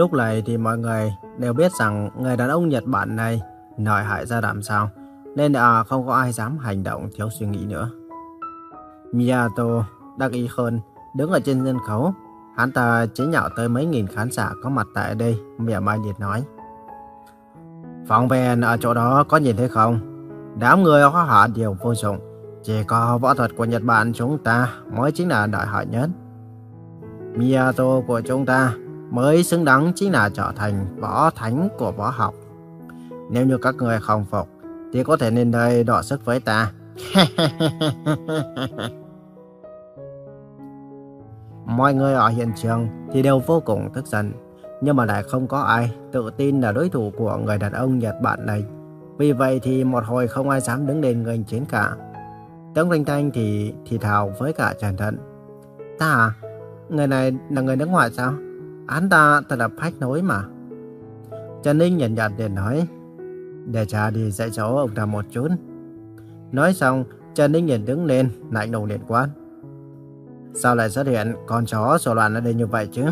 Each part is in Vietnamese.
Lúc này thì mọi người đều biết rằng người đàn ông Nhật Bản này nội hại ra làm sao, nên là không có ai dám hành động thiếu suy nghĩ nữa. Miyato đắc ý hơn, đứng ở trên sân khấu, hắn ta chế nhạo tới mấy nghìn khán giả có mặt tại đây, mỉa mai liệt nói. Phóng viên ở chỗ đó có nhìn thấy không? Đám người hóa hạ đều vô dụng, chỉ có võ thuật của Nhật Bản chúng ta mới chính là đại hại nhất. Miyato của chúng ta mới xứng đáng chính là trở thành võ thánh của võ học. Nếu như các người không phục, thì có thể lên đây đọ sức với ta. Mọi người ở hiện trường thì đều vô cùng tức giận, nhưng mà lại không có ai tự tin là đối thủ của người đàn ông Nhật Bản này. Vì vậy thì một hồi không ai dám đứng lên nghênh chiến cả. Tống Thanh Thanh thì thì thào với cả Trần Thận. Ta à? Người này là người nước ngoài sao? Hắn ta thật là phách nối mà. Trần Ninh nhận nhận để nói. Để cha đi dạy cháu ông ta một chút. Nói xong, Trần Ninh nhìn đứng lên, lạnh lùng điện quát. Sao lại xuất hiện con chó sổ loạn ở đây như vậy chứ?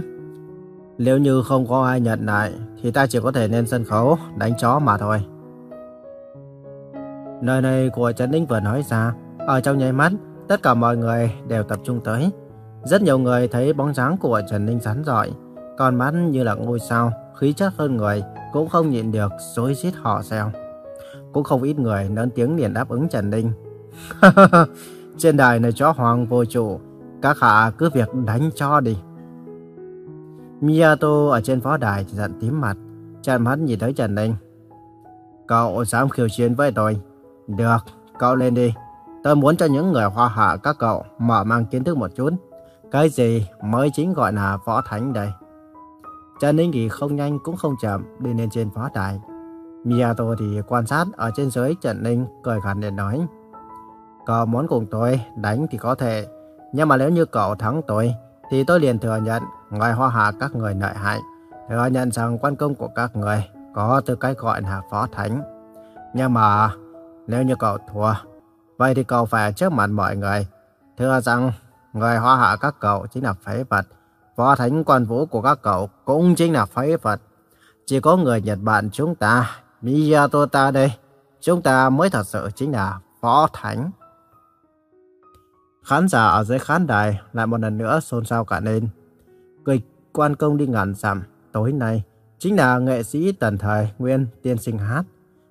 Nếu như không có ai nhận lại, thì ta chỉ có thể lên sân khấu đánh chó mà thôi. Nơi này của Trần Ninh vừa nói ra, ở trong nháy mắt, tất cả mọi người đều tập trung tới. Rất nhiều người thấy bóng dáng của Trần Ninh rắn giỏi, con mắt như là ngôi sao, khí chất hơn người, cũng không nhịn được rối rít họ reo. Cũng không ít người lớn tiếng liền đáp ứng Trần Ninh. Trên đài này chó hoàng vô chủ, các hạ cứ việc đánh cho đi. Miyato ở trên phó đài thì giận tím mặt, chặn mắt nhìn tới Trần Ninh. Cậu dám khiêu chiến với tôi? Được, cậu lên đi. Tôi muốn cho những người hoa hạ các cậu mở mang kiến thức một chút. Cái gì mới chính gọi là võ thánh đây? Trần Ninh thì không nhanh cũng không chậm đi lên trên phó đài. Miyato thì quan sát ở trên dưới Trần Ninh cười gằn để nói. Cậu muốn cùng tôi đánh thì có thể, nhưng mà nếu như cậu thắng tôi, thì tôi liền thừa nhận ngoài hoa hạ các người lợi hại, thừa nhận rằng quan công của các người có tư cách gọi là phó thánh. Nhưng mà nếu như cậu thua, vậy thì cậu phải trước mặt mọi người thừa rằng người hoa hạ các cậu chính là phế vật, võ thánh quan vũ của các cậu cũng chính là phế vật. Chỉ có người Nhật Bản chúng ta, Miyato ta đây, chúng ta mới thật sự chính là võ thánh. Khán giả ở dưới khán đài lại một lần nữa xôn xao cả lên. Kịch quan công đi ngàn dặm tối nay chính là nghệ sĩ tần thời Nguyên tiên sinh hát.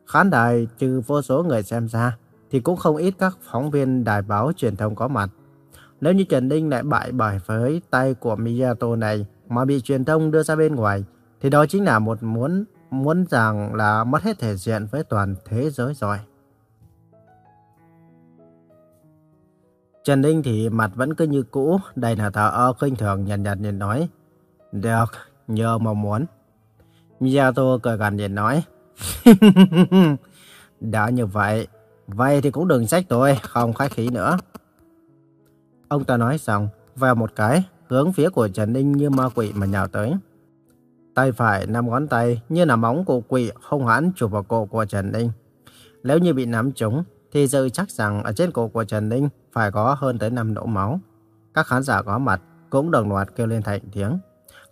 Khán đài trừ vô số người xem ra thì cũng không ít các phóng viên đài báo truyền thông có mặt. Nếu như Trần Ninh lại bại bởi với tay của Miyato này mà bị truyền thông đưa ra bên ngoài thì đó chính là một muốn muốn rằng là mất hết thể diện với toàn thế giới rồi. Trần Ninh thì mặt vẫn cứ như cũ, đầy là thờ ơ khinh thường nhàn nhạt nhìn nói. Được, nhờ mong muốn. Miyato cười gần nhìn nói. Đã như vậy, vậy thì cũng đừng trách tôi, không khách khí nữa. Ông ta nói xong, vào một cái, hướng phía của Trần Ninh như ma quỷ mà nhào tới. Tay phải nắm ngón tay như là móng của quỷ hung hãn chụp vào cổ của Trần Ninh. Nếu như bị nắm trúng, thì dự chắc rằng ở trên cổ của Trần Ninh phải có hơn tới 5 nỗ máu. Các khán giả có mặt cũng đồng loạt kêu lên thành tiếng.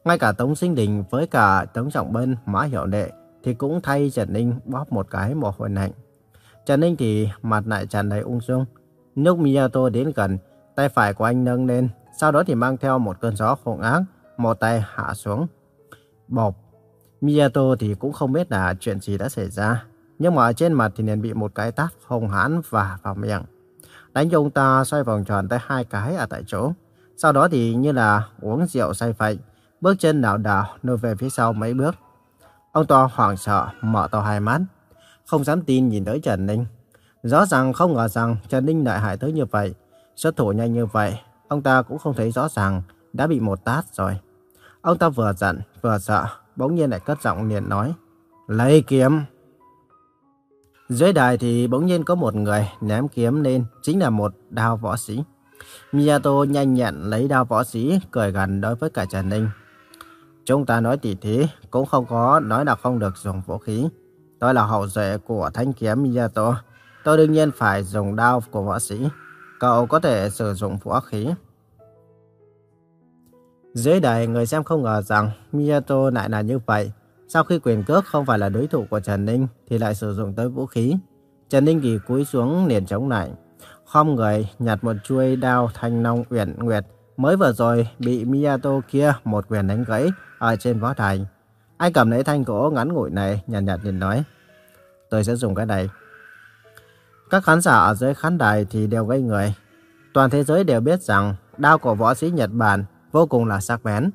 Ngay cả Tống Sinh Đình với cả Tống Trọng Bân, Mã Hiểu Đệ thì cũng thay Trần Ninh bóp một cái mồ hôi lạnh. Trần Ninh thì mặt lại tràn đầy ung dung. Lúc Miyato đến gần, tay phải của anh nâng lên, sau đó thì mang theo một cơn gió khủng ác, một tay hạ xuống. Bộp. Miyato thì cũng không biết là chuyện gì đã xảy ra, nhưng mà ở trên mặt thì liền bị một cái tát hồng hãn và vào miệng. Đánh cho ông ta xoay vòng tròn tới hai cái ở tại chỗ. Sau đó thì như là uống rượu say phậy, bước chân đảo đảo lùi về phía sau mấy bước. Ông ta hoảng sợ, mở to hai mắt, không dám tin nhìn tới Trần Ninh. Rõ ràng không ngờ rằng Trần Ninh lại hại tới như vậy. Xuất thủ nhanh như vậy, ông ta cũng không thấy rõ ràng đã bị một tát rồi. Ông ta vừa giận, vừa sợ, bỗng nhiên lại cất giọng liền nói. Lấy kiếm! Dưới đài thì bỗng nhiên có một người ném kiếm lên, chính là một đao võ sĩ. Miyato nhanh nhẹn lấy đao võ sĩ, cười gần đối với cả Trần Ninh. Chúng ta nói tỉ thí, cũng không có nói là không được dùng vũ khí. Tôi là hậu duệ của thanh kiếm Miyato. Tôi đương nhiên phải dùng đao của võ sĩ. Cậu có thể sử dụng vũ khí. Dưới đài người xem không ngờ rằng Miyato lại là như vậy. Sau khi quyền cước không phải là đối thủ của Trần Ninh thì lại sử dụng tới vũ khí. Trần Ninh kỳ cúi xuống liền chống lại. Khom người nhặt một chuôi đao thanh long uyển nguyệt mới vừa rồi bị Miyato kia một quyền đánh gãy ở trên võ đài. Anh cầm lấy thanh gỗ ngắn ngủi này nhàn nhạt, nhạt nhìn nói. Tôi sẽ dùng cái này. Các khán giả ở dưới khán đài thì đều gây người. Toàn thế giới đều biết rằng đao của võ sĩ Nhật Bản vô cùng là sắc bén.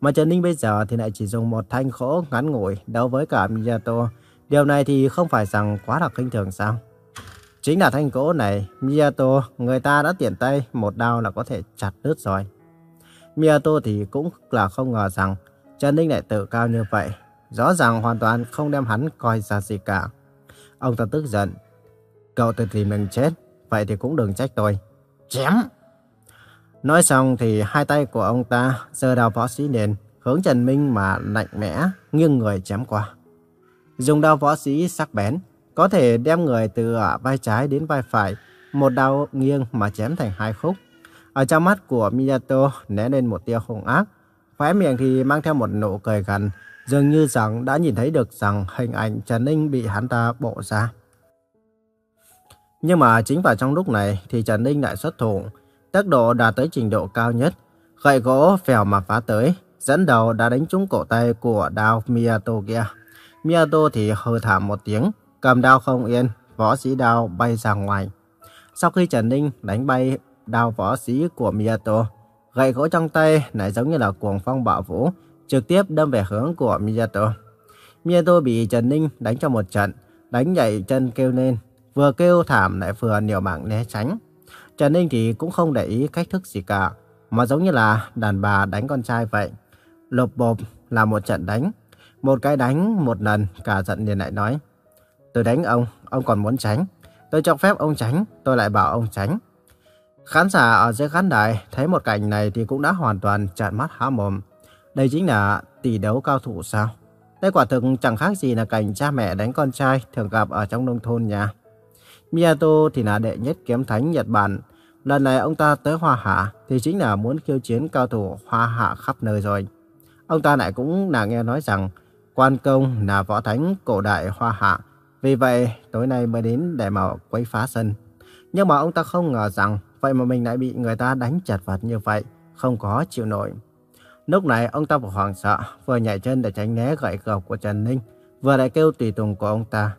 Mà Trần Ninh bây giờ thì lại chỉ dùng một thanh khổ ngắn ngủi đấu với cả Miyato. Điều này thì không phải rằng quá là kinh thường sao? Chính là thanh gỗ này, Miyato, người ta đã tiện tay một đao là có thể chặt đứt rồi. Miyato thì cũng là không ngờ rằng Trần Ninh lại tự cao như vậy. Rõ ràng hoàn toàn không đem hắn coi ra gì cả. Ông ta tức giận. Cậu tự tìm mình chết, vậy thì cũng đừng trách tôi. Chém! Nói xong thì hai tay của ông ta giơ đao võ sĩ lên, hướng Trần Minh mà lạnh mẽ, nghiêng người chém qua. Dùng đao võ sĩ sắc bén, có thể đem người từ vai trái đến vai phải, một đao nghiêng mà chém thành hai khúc. Ở trong mắt của Miyato né lên một tia hung ác, khóe miệng thì mang theo một nụ cười gằn, dường như rằng đã nhìn thấy được rằng hình ảnh Trần Ninh bị hắn ta bộ ra. Nhưng mà chính vào trong lúc này thì Trần Ninh lại xuất thủ, tốc độ đạt tới trình độ cao nhất, gậy gỗ phèo mà phá tới, dẫn đầu đã đánh trúng cổ tay của đao Miyato kia. Miyato thì hừ thảm một tiếng, cầm đao không yên, võ sĩ đao bay ra ngoài. Sau khi Trần Ninh đánh bay đao võ sĩ của Miyato, gậy gỗ trong tay lại giống như là cuồng phong bạo vũ, trực tiếp đâm về hướng của Miyato. Miyato bị Trần Ninh đánh cho một trận, đánh nhảy chân kêu lên, vừa kêu thảm lại vừa nhiều mạng né tránh. Trần Ninh thì cũng không để ý cách thức gì cả, mà giống như là đàn bà đánh con trai vậy. Lộp bộp là một trận đánh, một cái đánh một lần cả giận liền lại nói. Tôi đánh ông, ông còn muốn tránh. Tôi cho phép ông tránh, tôi lại bảo ông tránh. Khán giả ở dưới khán đài thấy một cảnh này thì cũng đã hoàn toàn trợn mắt há mồm. Đây chính là tỷ đấu cao thủ sao? Đây quả thực chẳng khác gì là cảnh cha mẹ đánh con trai thường gặp ở trong nông thôn nhà. Miyato thì là đệ nhất kiếm thánh Nhật Bản. Lần này ông ta tới Hoa Hạ thì chính là muốn khiêu chiến cao thủ Hoa Hạ khắp nơi rồi. Ông ta lại cũng là nghe nói rằng quan công là võ thánh cổ đại Hoa Hạ. Vì vậy tối nay mới đến để mà quấy phá sân. Nhưng mà ông ta không ngờ rằng vậy mà mình lại bị người ta đánh chật vật như vậy, không có chịu nổi. Lúc này ông ta vừa hoảng sợ, vừa nhảy chân để tránh né gậy gộc của Trần Ninh, vừa lại kêu tùy tùng của ông ta.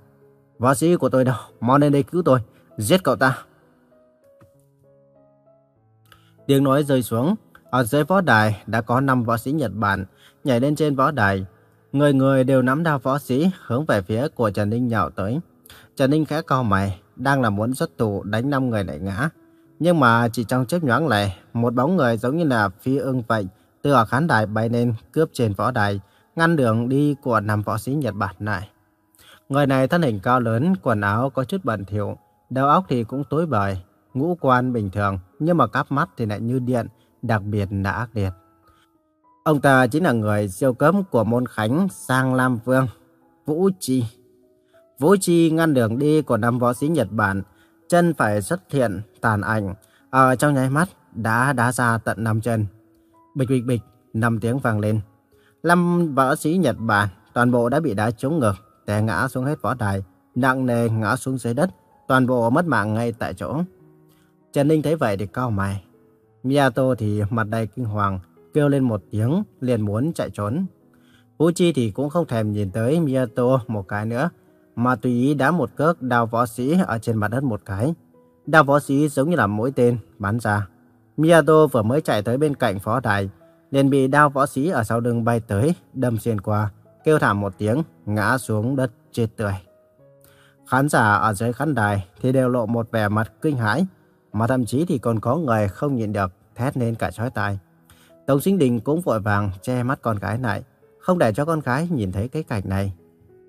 Võ sĩ của tôi đâu, mau lên đây cứu tôi, giết cậu ta. Tiếng nói rơi xuống, ở dưới võ đài đã có 5 võ sĩ Nhật Bản nhảy lên trên võ đài. Người người đều nắm đao võ sĩ hướng về phía của Trần Ninh nhào tới. Trần Ninh khẽ cau mày, đang là muốn xuất thủ đánh 5 người lại ngã. Nhưng mà chỉ trong chớp nhoáng này, một bóng người giống như là phi ưng vậy, từ ở khán đài bay lên cướp trên võ đài, ngăn đường đi của năm võ sĩ Nhật Bản lại. Người này thân hình cao lớn, quần áo có chút bẩn thỉu, đầu óc thì cũng tối bời, ngũ quan bình thường, nhưng mà cắp mắt thì lại như điện, đặc biệt là ác liệt. Ông ta chính là người siêu cấm của môn khánh Sang Lam Vương, Vũ Chi. Vũ Chi ngăn đường đi của năm võ sĩ Nhật Bản, chân phải xuất hiện tàn ảnh, ở trong nháy mắt đã đá ra tận năm chân. Bịch bịch bịch, năm tiếng vang lên. Năm võ sĩ Nhật Bản toàn bộ đã bị đá trúng ngực, té ngã xuống hết võ đài, nặng nề ngã xuống dưới đất, toàn bộ mất mạng ngay tại chỗ. Trần Ninh thấy vậy thì cao mày. Miyato thì mặt đầy kinh hoàng, kêu lên một tiếng, liền muốn chạy trốn. Vũ Chi thì cũng không thèm nhìn tới Miyato một cái nữa, mà tùy ý đá một cước đao võ sĩ ở trên mặt đất một cái. Đao võ sĩ giống như là mũi tên bắn ra. Miyato vừa mới chạy tới bên cạnh phó đài, liền bị đao võ sĩ ở sau lưng bay tới, đâm xuyên qua, kêu thảm một tiếng, ngã xuống đất chết tươi. Khán giả ở dưới khán đài thì đều lộ một vẻ mặt kinh hãi, mà thậm chí thì còn có người không nhịn được thét lên cả chói tai. Tống Sinh Đình cũng vội vàng che mắt con gái lại, không để cho con gái nhìn thấy cái cảnh này.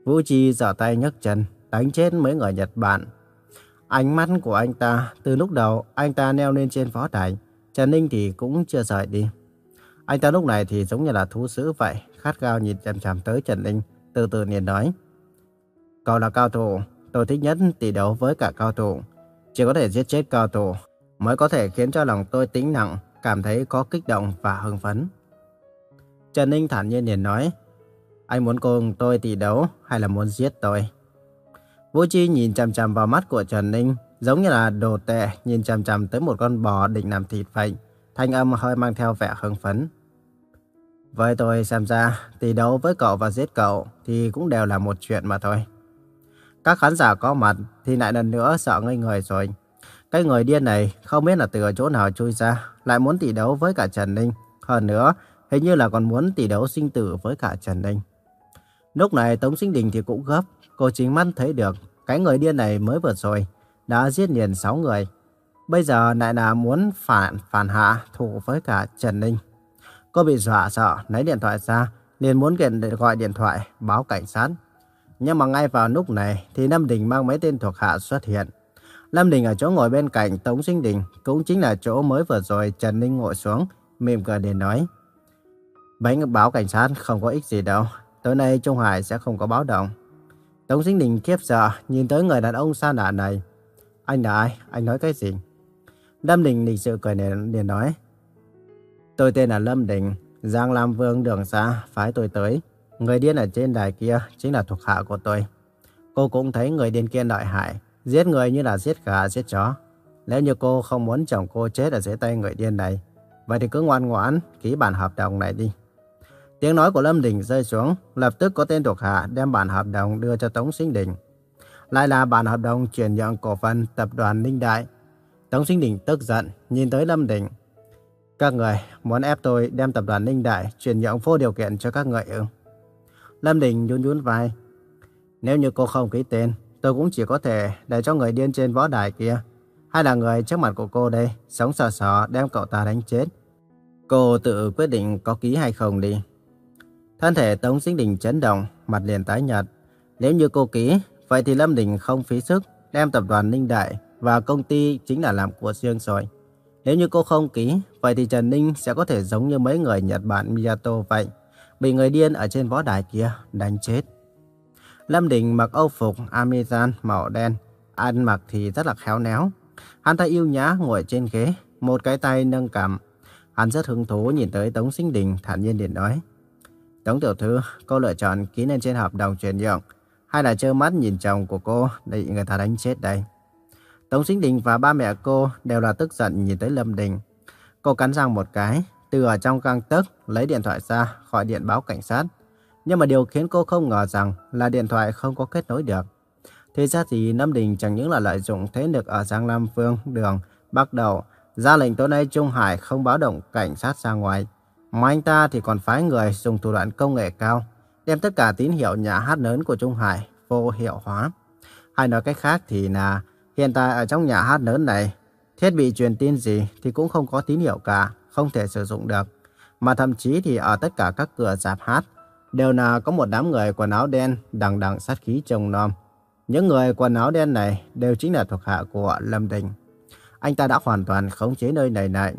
Vũ Chi giở tay nhấc chân, đánh chết mấy người Nhật Bản. Ánh mắt của anh ta, từ lúc đầu anh ta neo lên trên phó đài, Trần Ninh thì cũng chưa rời đi. Anh ta lúc này thì giống như là thú sữ vậy, khát khao nhìn chằm chằm tới Trần Ninh, từ từ liền nói. Cậu là cao thủ, tôi thích nhất tỷ đấu với cả cao thủ. Chỉ có thể giết chết cao thủ mới có thể khiến cho lòng tôi tính nặng, cảm thấy có kích động và hưng phấn. Trần Ninh thản nhiên liền nói, anh muốn cùng tôi tỷ đấu hay là muốn giết tôi? Vũ Chi nhìn chằm chằm vào mắt của Trần Ninh, giống như là đồ tệ nhìn chằm chằm tới một con bò định làm thịt vậy. Thanh âm hơi mang theo vẻ hưng phấn. Với tôi xem ra, tỷ đấu với cậu và giết cậu thì cũng đều là một chuyện mà thôi. Các khán giả có mặt thì lại lần nữa sợ ngây người rồi. Cái người điên này không biết là từ chỗ nào chui ra, lại muốn tỷ đấu với cả Trần Ninh. Hơn nữa, hình như là còn muốn tỷ đấu sinh tử với cả Trần Ninh. Lúc này Tống Sinh Đình thì cũng gấp, cô chính mắt thấy được cái người điên này mới vừa rồi đã giết liền 6 người. Bây giờ lại là muốn phản phản hạ thủ với cả Trần Ninh. Cô bị dọa sợ, lấy điện thoại ra, liền muốn kiện gọi điện thoại báo cảnh sát. Nhưng mà ngay vào lúc này thì Lâm Đình mang mấy tên thuộc hạ xuất hiện. Lâm Đình ở chỗ ngồi bên cạnh Tống Sinh Đình cũng chính là chỗ mới vừa rồi Trần Ninh ngồi xuống, mỉm cười để nói. Bánh báo cảnh sát không có ích gì đâu, tối nay Trung Hải sẽ không có báo động. Tống Sinh Đình khiếp sợ nhìn tới người đàn ông xa lạ này. Anh là ai? Anh nói cái gì? Lâm Đình lịch sự cười liền, liền nói. Tôi tên là Lâm Đình, Giang Lam Vương đường xa phái tôi tới. Người điên ở trên đài kia chính là thuộc hạ của tôi. Cô cũng thấy người điên kia lợi hại, giết người như là giết gà, giết chó. Nếu như cô không muốn chồng cô chết ở dưới tay người điên này, vậy thì cứ ngoan ngoãn ký bản hợp đồng này đi. Tiếng nói của Lâm Đình rơi xuống, lập tức có tên thuộc hạ đem bản hợp đồng đưa cho Tống Sinh Đình. Lại là bản hợp đồng chuyển nhượng cổ phần tập đoàn Ninh Đại. Tống Sinh Đình tức giận, nhìn tới Lâm Đình. Các người muốn ép tôi đem tập đoàn Ninh Đại chuyển nhượng vô điều kiện cho các người ư? Lâm Đình nhún nhún vai. Nếu như cô không ký tên, tôi cũng chỉ có thể để cho người điên trên võ đài kia. Hay là người trước mặt của cô đây, sống sờ sờ đem cậu ta đánh chết. Cô tự quyết định có ký hay không đi. Thân thể Tống Sinh Đình chấn động, mặt liền tái nhợt. Nếu như cô ký, vậy thì Lâm Đình không phí sức đem tập đoàn Ninh Đại và công ty chính là làm của riêng rồi. Nếu như cô không ký, vậy thì Trần Ninh sẽ có thể giống như mấy người Nhật Bản Miyato vậy, bị người điên ở trên võ đài kia đánh chết. Lâm Đình mặc âu phục Amazon màu đen, ăn mặc thì rất là khéo léo. Hắn ta yêu nhã ngồi trên ghế, một cái tay nâng cằm. Hắn rất hứng thú nhìn tới Tống Sinh Đình thản nhiên điện nói. Tống tiểu thư, cô lựa chọn ký lên trên hợp đồng chuyển nhượng, hay là trơ mắt nhìn chồng của cô bị người ta đánh chết đây? Tống Sinh Đình và ba mẹ cô đều là tức giận nhìn tới Lâm Đình. Cô cắn răng một cái, từ ở trong căng tức lấy điện thoại ra gọi điện báo cảnh sát. Nhưng mà điều khiến cô không ngờ rằng là điện thoại không có kết nối được. Thế ra thì Lâm Đình chẳng những là lợi dụng thế lực ở Giang Lam Phương đường bắt đầu ra lệnh tối nay Trung Hải không báo động cảnh sát ra ngoài. Mà anh ta thì còn phái người dùng thủ đoạn công nghệ cao đem tất cả tín hiệu nhà hát lớn của Trung Hải vô hiệu hóa. Hay nói cách khác thì là hiện tại ở trong nhà hát lớn này thiết bị truyền tin gì thì cũng không có tín hiệu cả, không thể sử dụng được. Mà thậm chí thì ở tất cả các cửa dạp hát đều là có một đám người quần áo đen đằng đằng sát khí trông nom. Những người quần áo đen này đều chính là thuộc hạ của Lâm Đình. Anh ta đã hoàn toàn khống chế nơi này lại.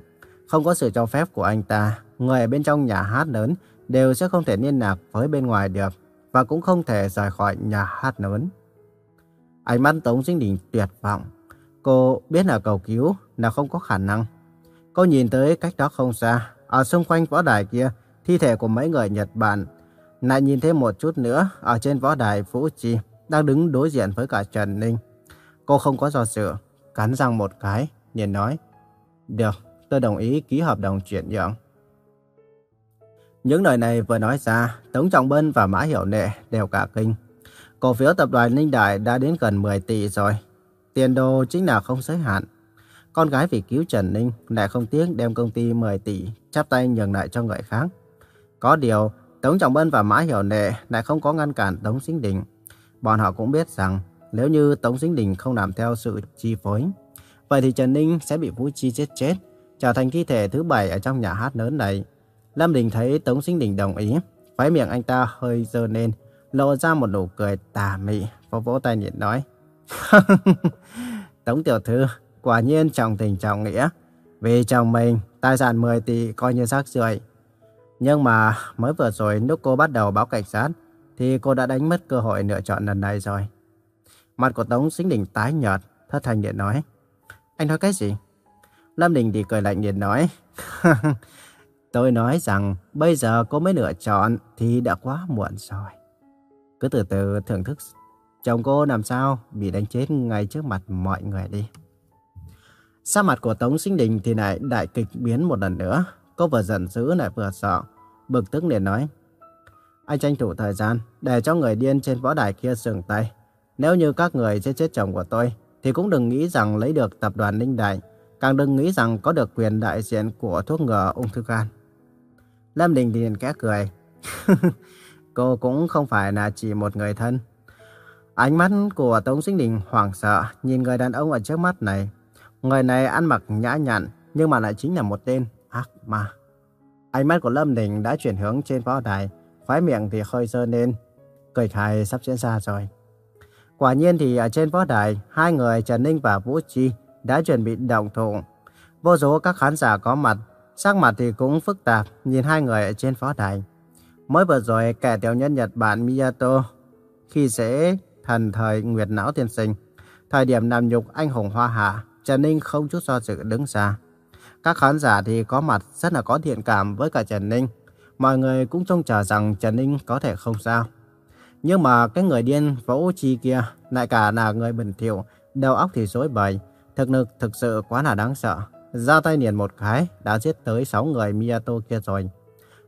Không có sự cho phép của anh ta, người ở bên trong nhà hát lớn đều sẽ không thể liên lạc với bên ngoài được và cũng không thể rời khỏi nhà hát lớn. Ánh mắt Tống Sinh Đình tuyệt vọng. Cô biết là cầu cứu là không có khả năng. Cô nhìn tới cách đó không xa, ở xung quanh võ đài kia, thi thể của mấy người Nhật Bản. Lại nhìn thêm một chút nữa, ở trên võ đài Vũ Chi, đang đứng đối diện với cả Trần Ninh. Cô không có do dự, cắn răng một cái, liền nói. Được, tôi đồng ý ký hợp đồng chuyển nhượng. Những lời này vừa nói ra, Tống Trọng Bân và Mã Hiểu Nệ đều cả kinh. Cổ phiếu tập đoàn Ninh Đại đã đến gần 10 tỷ rồi. Tiền đồ chính là không giới hạn. Con gái vì cứu Trần Ninh lại không tiếc đem công ty 10 tỷ chắp tay nhường lại cho người khác. Có điều, Tống Trọng Bân và Mã Hiểu Nệ lại không có ngăn cản Tống Sinh Đình. Bọn họ cũng biết rằng nếu như Tống Sinh Đình không làm theo sự chi phối, vậy thì Trần Ninh sẽ bị Vũ Chi giết chết, trở thành thi thể thứ bảy ở trong nhà hát lớn này. Lâm Đình thấy Tống Sinh Đình đồng ý, khóe miệng anh ta hơi dơ lên, lộ ra một nụ cười tà mị, vỗ vỗ tay nhiệt nói. Tống tiểu thư, quả nhiên trọng tình trọng nghĩa. Vì chồng mình, tài sản 10 tỷ coi như rác rưởi. Nhưng mà mới vừa rồi lúc cô bắt đầu báo cảnh sát, thì cô đã đánh mất cơ hội lựa chọn lần này rồi. Mặt của Tống Sinh Đình tái nhợt, thất thanh điện nói. Anh nói cái gì? Lâm Đình thì cười lạnh điện nói. Tôi nói rằng bây giờ cô mới lựa chọn thì đã quá muộn rồi. Cứ từ từ thưởng thức chồng cô làm sao bị đánh chết ngay trước mặt mọi người đi. Sa mặt của Tống Sinh Đình thì lại đại kịch biến một lần nữa. Cô vừa giận dữ lại vừa sợ. Bực tức liền nói. Anh tranh thủ thời gian để cho người điên trên võ đài kia sừng tay. Nếu như các người sẽ chết chồng của tôi, thì cũng đừng nghĩ rằng lấy được tập đoàn Ninh Đại. Càng đừng nghĩ rằng có được quyền đại diện của thuốc ngừa ung thư gan. Lâm Đình liền kẽ cười. Cô cũng không phải là chỉ một người thân. Ánh mắt của Tống Sinh Đình hoảng sợ nhìn người đàn ông ở trước mắt này. Người này ăn mặc nhã nhặn nhưng mà lại chính là một tên ác ma. Ánh mắt của Lâm Đình đã chuyển hướng trên võ đài, khóe miệng thì hơi dơ lên. Cười khai sắp diễn ra rồi. Quả nhiên thì ở trên võ đài, hai người Trần Ninh và Vũ Chi đã chuẩn bị động thủ. Vô số các khán giả có mặt, sắc mặt thì cũng phức tạp nhìn hai người ở trên võ đài. Mới vừa rồi kẻ tiểu nhân Nhật Bản Miyato khi sẽ thần thời Nguyệt Não Tiên Sinh, thời điểm nằm nhục anh hùng Hoa Hạ, Trần Ninh không chút do dự đứng ra. Các khán giả thì có mặt rất là có thiện cảm với cả Trần Ninh. Mọi người cũng trông chờ rằng Trần Ninh có thể không sao. Nhưng mà cái người điên Vũ Chi kia lại cả là người bình thiểu, đầu óc thì rối bời, thực lực thực sự quá là đáng sợ. Ra tay liền một cái đã giết tới 6 người Miyato kia rồi.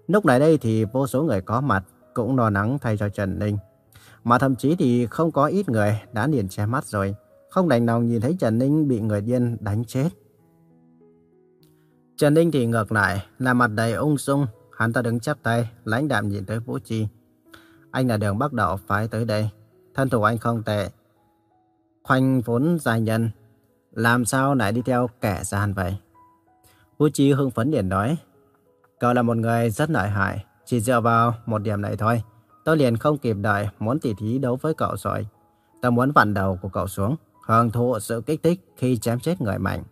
Lúc này đây thì vô số người có mặt cũng lo lắng thay cho Trần Ninh. Mà thậm chí thì không có ít người đã liền che mắt rồi. Không đành lòng nhìn thấy Trần Ninh bị người điên đánh chết. Trần Ninh thì ngược lại là mặt đầy ung dung. Hắn ta đứng chắp tay, lãnh đạm nhìn tới Vũ Chi. Anh là đường bắt đầu phải tới đây. Thân thủ anh không tệ. Khoanh vốn dài nhân. Làm sao lại đi theo kẻ gian vậy? Vũ Chi hưng phấn liền nói. Cậu là một người rất lợi hại. Chỉ dựa vào một điểm này thôi. Tôi liền không kịp đợi muốn tỉ thí đấu với cậu rồi. Tôi muốn vặn đầu của cậu xuống. Hưởng thụ sự kích thích khi chém chết người mạnh.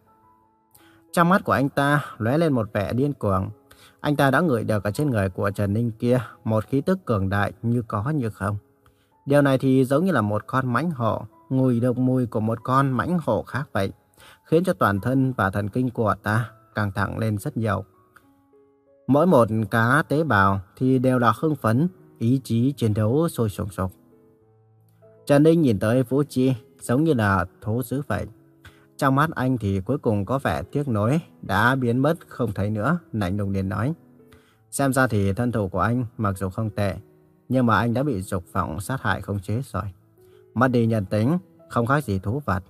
Trong mắt của anh ta lóe lên một vẻ điên cuồng. Anh ta đã ngửi được ở trên người của Trần Ninh kia một khí tức cường đại như có như không. Điều này thì giống như là một con mãnh hổ, ngửi được mùi của một con mãnh hổ khác vậy, khiến cho toàn thân và thần kinh của ta căng thẳng lên rất nhiều. Mỗi một cá tế bào thì đều là hưng phấn, ý chí chiến đấu sôi sùng sục. Trần Ninh nhìn tới Vũ Chi giống như là thú dữ vậy. Trong mắt anh thì cuối cùng có vẻ tiếc nối đã biến mất không thấy nữa, lạnh lùng liền nói. Xem ra thì thân thủ của anh mặc dù không tệ, nhưng mà anh đã bị dục vọng sát hại không chế rồi. Mất đi nhân tính, không khác gì thú vật.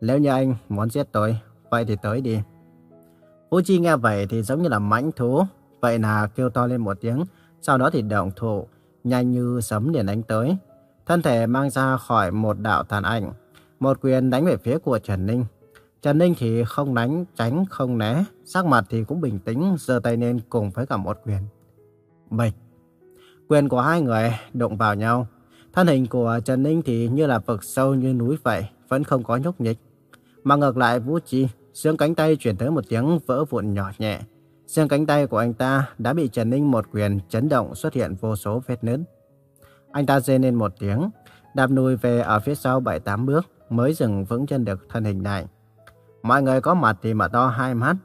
Nếu như anh muốn giết tôi, vậy thì tới đi. Vũ Chi nghe vậy thì giống như là mãnh thú, vậy là kêu to lên một tiếng, sau đó thì động thủ, nhanh như sấm liền đánh tới. Thân thể mang ra khỏi một đạo tàn ảnh, một quyền đánh về phía của Trần Ninh. Trần Ninh thì không đánh, tránh, không né, sắc mặt thì cũng bình tĩnh, giơ tay lên cùng với cả một quyền. Bịch! Quyền của hai người đụng vào nhau. Thân hình của Trần Ninh thì như là vực sâu như núi vậy, vẫn không có nhúc nhích. Mà ngược lại Vũ Chi, xương cánh tay chuyển tới một tiếng vỡ vụn nhỏ nhẹ. Xương cánh tay của anh ta đã bị Trần Ninh một quyền chấn động xuất hiện vô số vết nứt. Anh ta rên lên một tiếng, đạp lùi về ở phía sau 7-8 bước mới dừng vững chân được thân hình này. Mọi người có mặt thì mở to hai mắt.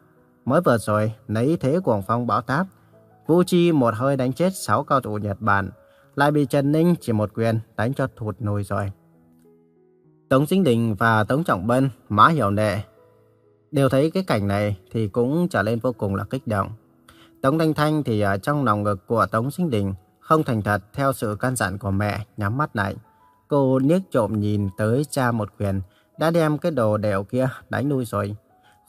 Mới vừa rồi, lấy thế cuồng phong bão táp. Vũ Chi một hơi đánh chết 6 cao thủ Nhật Bản, lại bị Trần Ninh chỉ một quyền đánh cho thụt nùi rồi. Tống Sinh Đình và Tống Trọng Bân, Mã Hiểu Nệ, đều thấy cái cảnh này thì cũng trở lên vô cùng là kích động. Tống Thanh Thanh thì ở trong lòng ngực của Tống Sinh Đình không thành thật theo sự căn dặn của mẹ nhắm mắt lại. Cô liếc trộm nhìn tới cha một quyền, đã đem cái đồ đèo kia đánh nuôi rồi.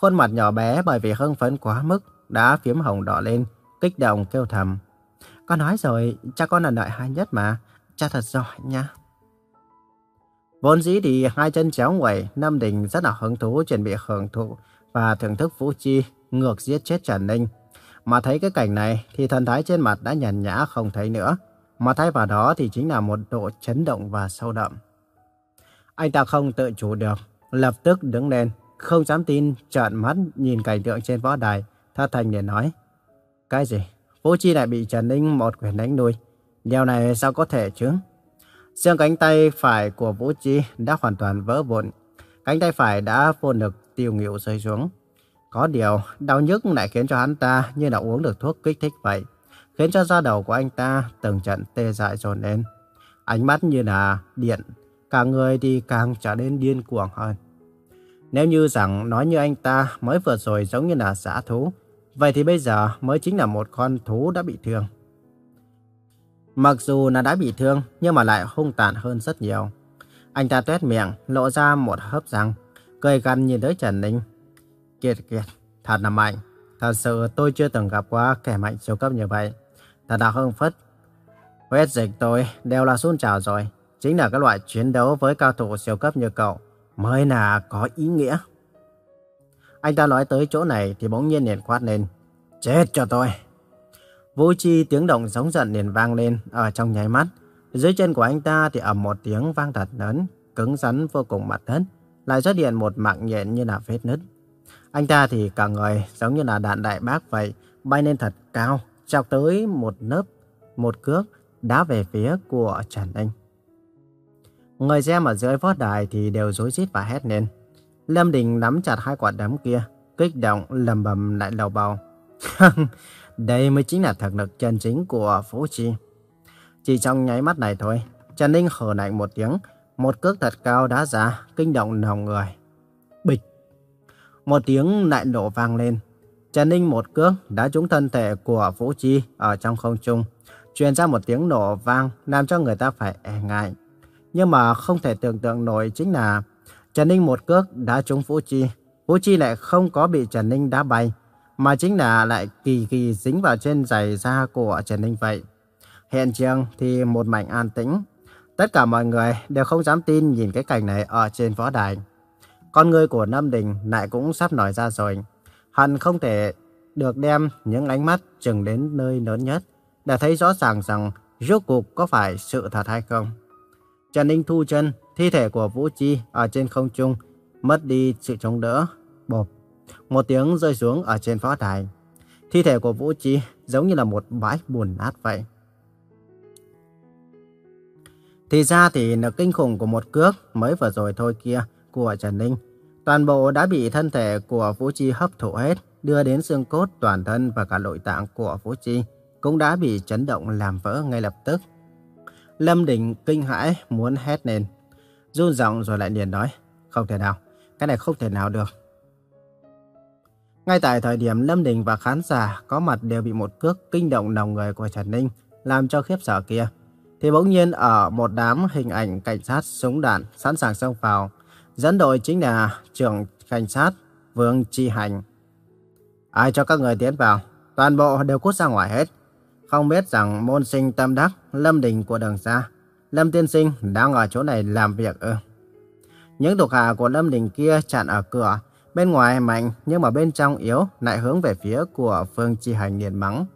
Khuôn mặt nhỏ bé bởi vì hưng phấn quá mức, đã phiếm hồng đỏ lên, kích động kêu thầm. Con nói rồi, cha con là đợi hai nhất mà, cha thật giỏi nha. Vốn dĩ thì hai chân chéo ngoẩy, Nam Đình rất là hứng thú chuẩn bị hưởng thụ và thưởng thức Vũ Chi ngược giết chết Trần Ninh. Mà thấy cái cảnh này thì thần thái trên mặt đã nhàn nhã không thấy nữa. Mà thay vào đó thì chính là một độ chấn động và sâu đậm. Anh ta không tự chủ được, lập tức đứng lên, không dám tin, trợn mắt nhìn cảnh tượng trên võ đài, thất thành để nói. Cái gì? Vũ Chi lại bị Trần Ninh một quyền đánh đuôi. Điều này sao có thể chứ? Xương cánh tay phải của Vũ Chi đã hoàn toàn vỡ vụn. Cánh tay phải đã vô lực tiêu nghịu rơi xuống. Có điều, đau nhức lại khiến cho hắn ta như là uống được thuốc kích thích vậy. Khiến cho da đầu của anh ta từng trận tê dại dồn lên. Ánh mắt như là điện, cả người thì càng trở nên điên cuồng hơn. Nếu như rằng nói như anh ta mới vừa rồi giống như là giã thú, vậy thì bây giờ mới chính là một con thú đã bị thương. Mặc dù là đã bị thương, nhưng mà lại hung tàn hơn rất nhiều. Anh ta tuét miệng, lộ ra một hớp răng, cười gằn nhìn tới Trần Ninh. Kiệt kiệt, thật là mạnh. Thật sự tôi chưa từng gặp qua kẻ mạnh siêu cấp như vậy. Thật là hưng phất. Huyết dịch tôi đều là xuân trào rồi. Chính là cái loại chiến đấu với cao thủ siêu cấp như cậu mới là có ý nghĩa. Anh ta nói tới chỗ này thì bỗng nhiên liền quát lên. Chết cho tôi! Vũ Chi tiếng động giống giận liền vang lên ở trong nháy mắt. Dưới chân của anh ta thì ầm một tiếng vang thật lớn, cứng rắn vô cùng mặt đất, lại xuất hiện một mạng nhện như là vết nứt. Anh ta thì cả người giống như là đạn đại bác vậy, bay lên thật cao, chọc tới một nớp, một cước, đá về phía của Trần Anh. Người xem ở dưới vót đài thì đều rối rít và hét lên. Lâm Đình nắm chặt hai quả đấm kia, kích động lầm bầm lại đầu bầu. Đây mới chính là thực lực chân chính của Phú Chi. Chỉ trong nháy mắt này thôi, Trần Ninh hờ lạnh một tiếng, một cước thật cao đá ra, kinh động lòng người. Bịch! Một tiếng lại nổ vang lên. Trần Ninh một cước đã trúng thân thể của Vũ Chi ở trong không trung, truyền ra một tiếng nổ vang làm cho người ta phải e ngại. Nhưng mà không thể tưởng tượng nổi chính là Trần Ninh một cước đã trúng Vũ Chi. Vũ Chi lại không có bị Trần Ninh đá bay, mà chính là lại kỳ kỳ dính vào trên giày da của Trần Ninh vậy. Hiện trường thì một mảnh an tĩnh. Tất cả mọi người đều không dám tin nhìn cái cảnh này ở trên võ đài. Con người của Nam Đình lại cũng sắp nổi ra rồi. Hắn không thể được đem những ánh mắt chừng đến nơi lớn nhất để thấy rõ ràng rằng rốt cuộc có phải sự thật hay không. Trần Ninh thu chân, thi thể của Vũ Chi ở trên không trung, mất đi sự chống đỡ. Bộp, một tiếng rơi xuống ở trên võ đài. Thi thể của Vũ Chi giống như là một bãi bùn nát vậy. Thì ra thì lực kinh khủng của một cước mới vừa rồi thôi kia của Trần Ninh. Toàn bộ đã bị thân thể của Vũ Chi hấp thụ hết, đưa đến xương cốt toàn thân và cả nội tạng của Vũ Chi cũng đã bị chấn động làm vỡ ngay lập tức. Lâm Đình kinh hãi muốn hét lên. Run giọng rồi lại liền nói, không thể nào, cái này không thể nào được. Ngay tại thời điểm Lâm Đình và khán giả có mặt đều bị một cước kinh động lòng người của Trần Ninh làm cho khiếp sợ kia. Thì bỗng nhiên ở một đám hình ảnh cảnh sát súng đạn sẵn sàng xông vào. Dẫn đội chính là trưởng cảnh sát Vương Chi Hành. Ai cho các người tiến vào? Toàn bộ đều cút ra ngoài hết. Không biết rằng môn sinh tâm đắc, Lâm Đình của đường xa. Lâm Tiên Sinh đang ở chỗ này làm việc ư. Những thuộc hạ của Lâm Đình kia chặn ở cửa Bên ngoài mạnh nhưng mà bên trong yếu, lại hướng về phía của Vương Chi Hành liền mắng.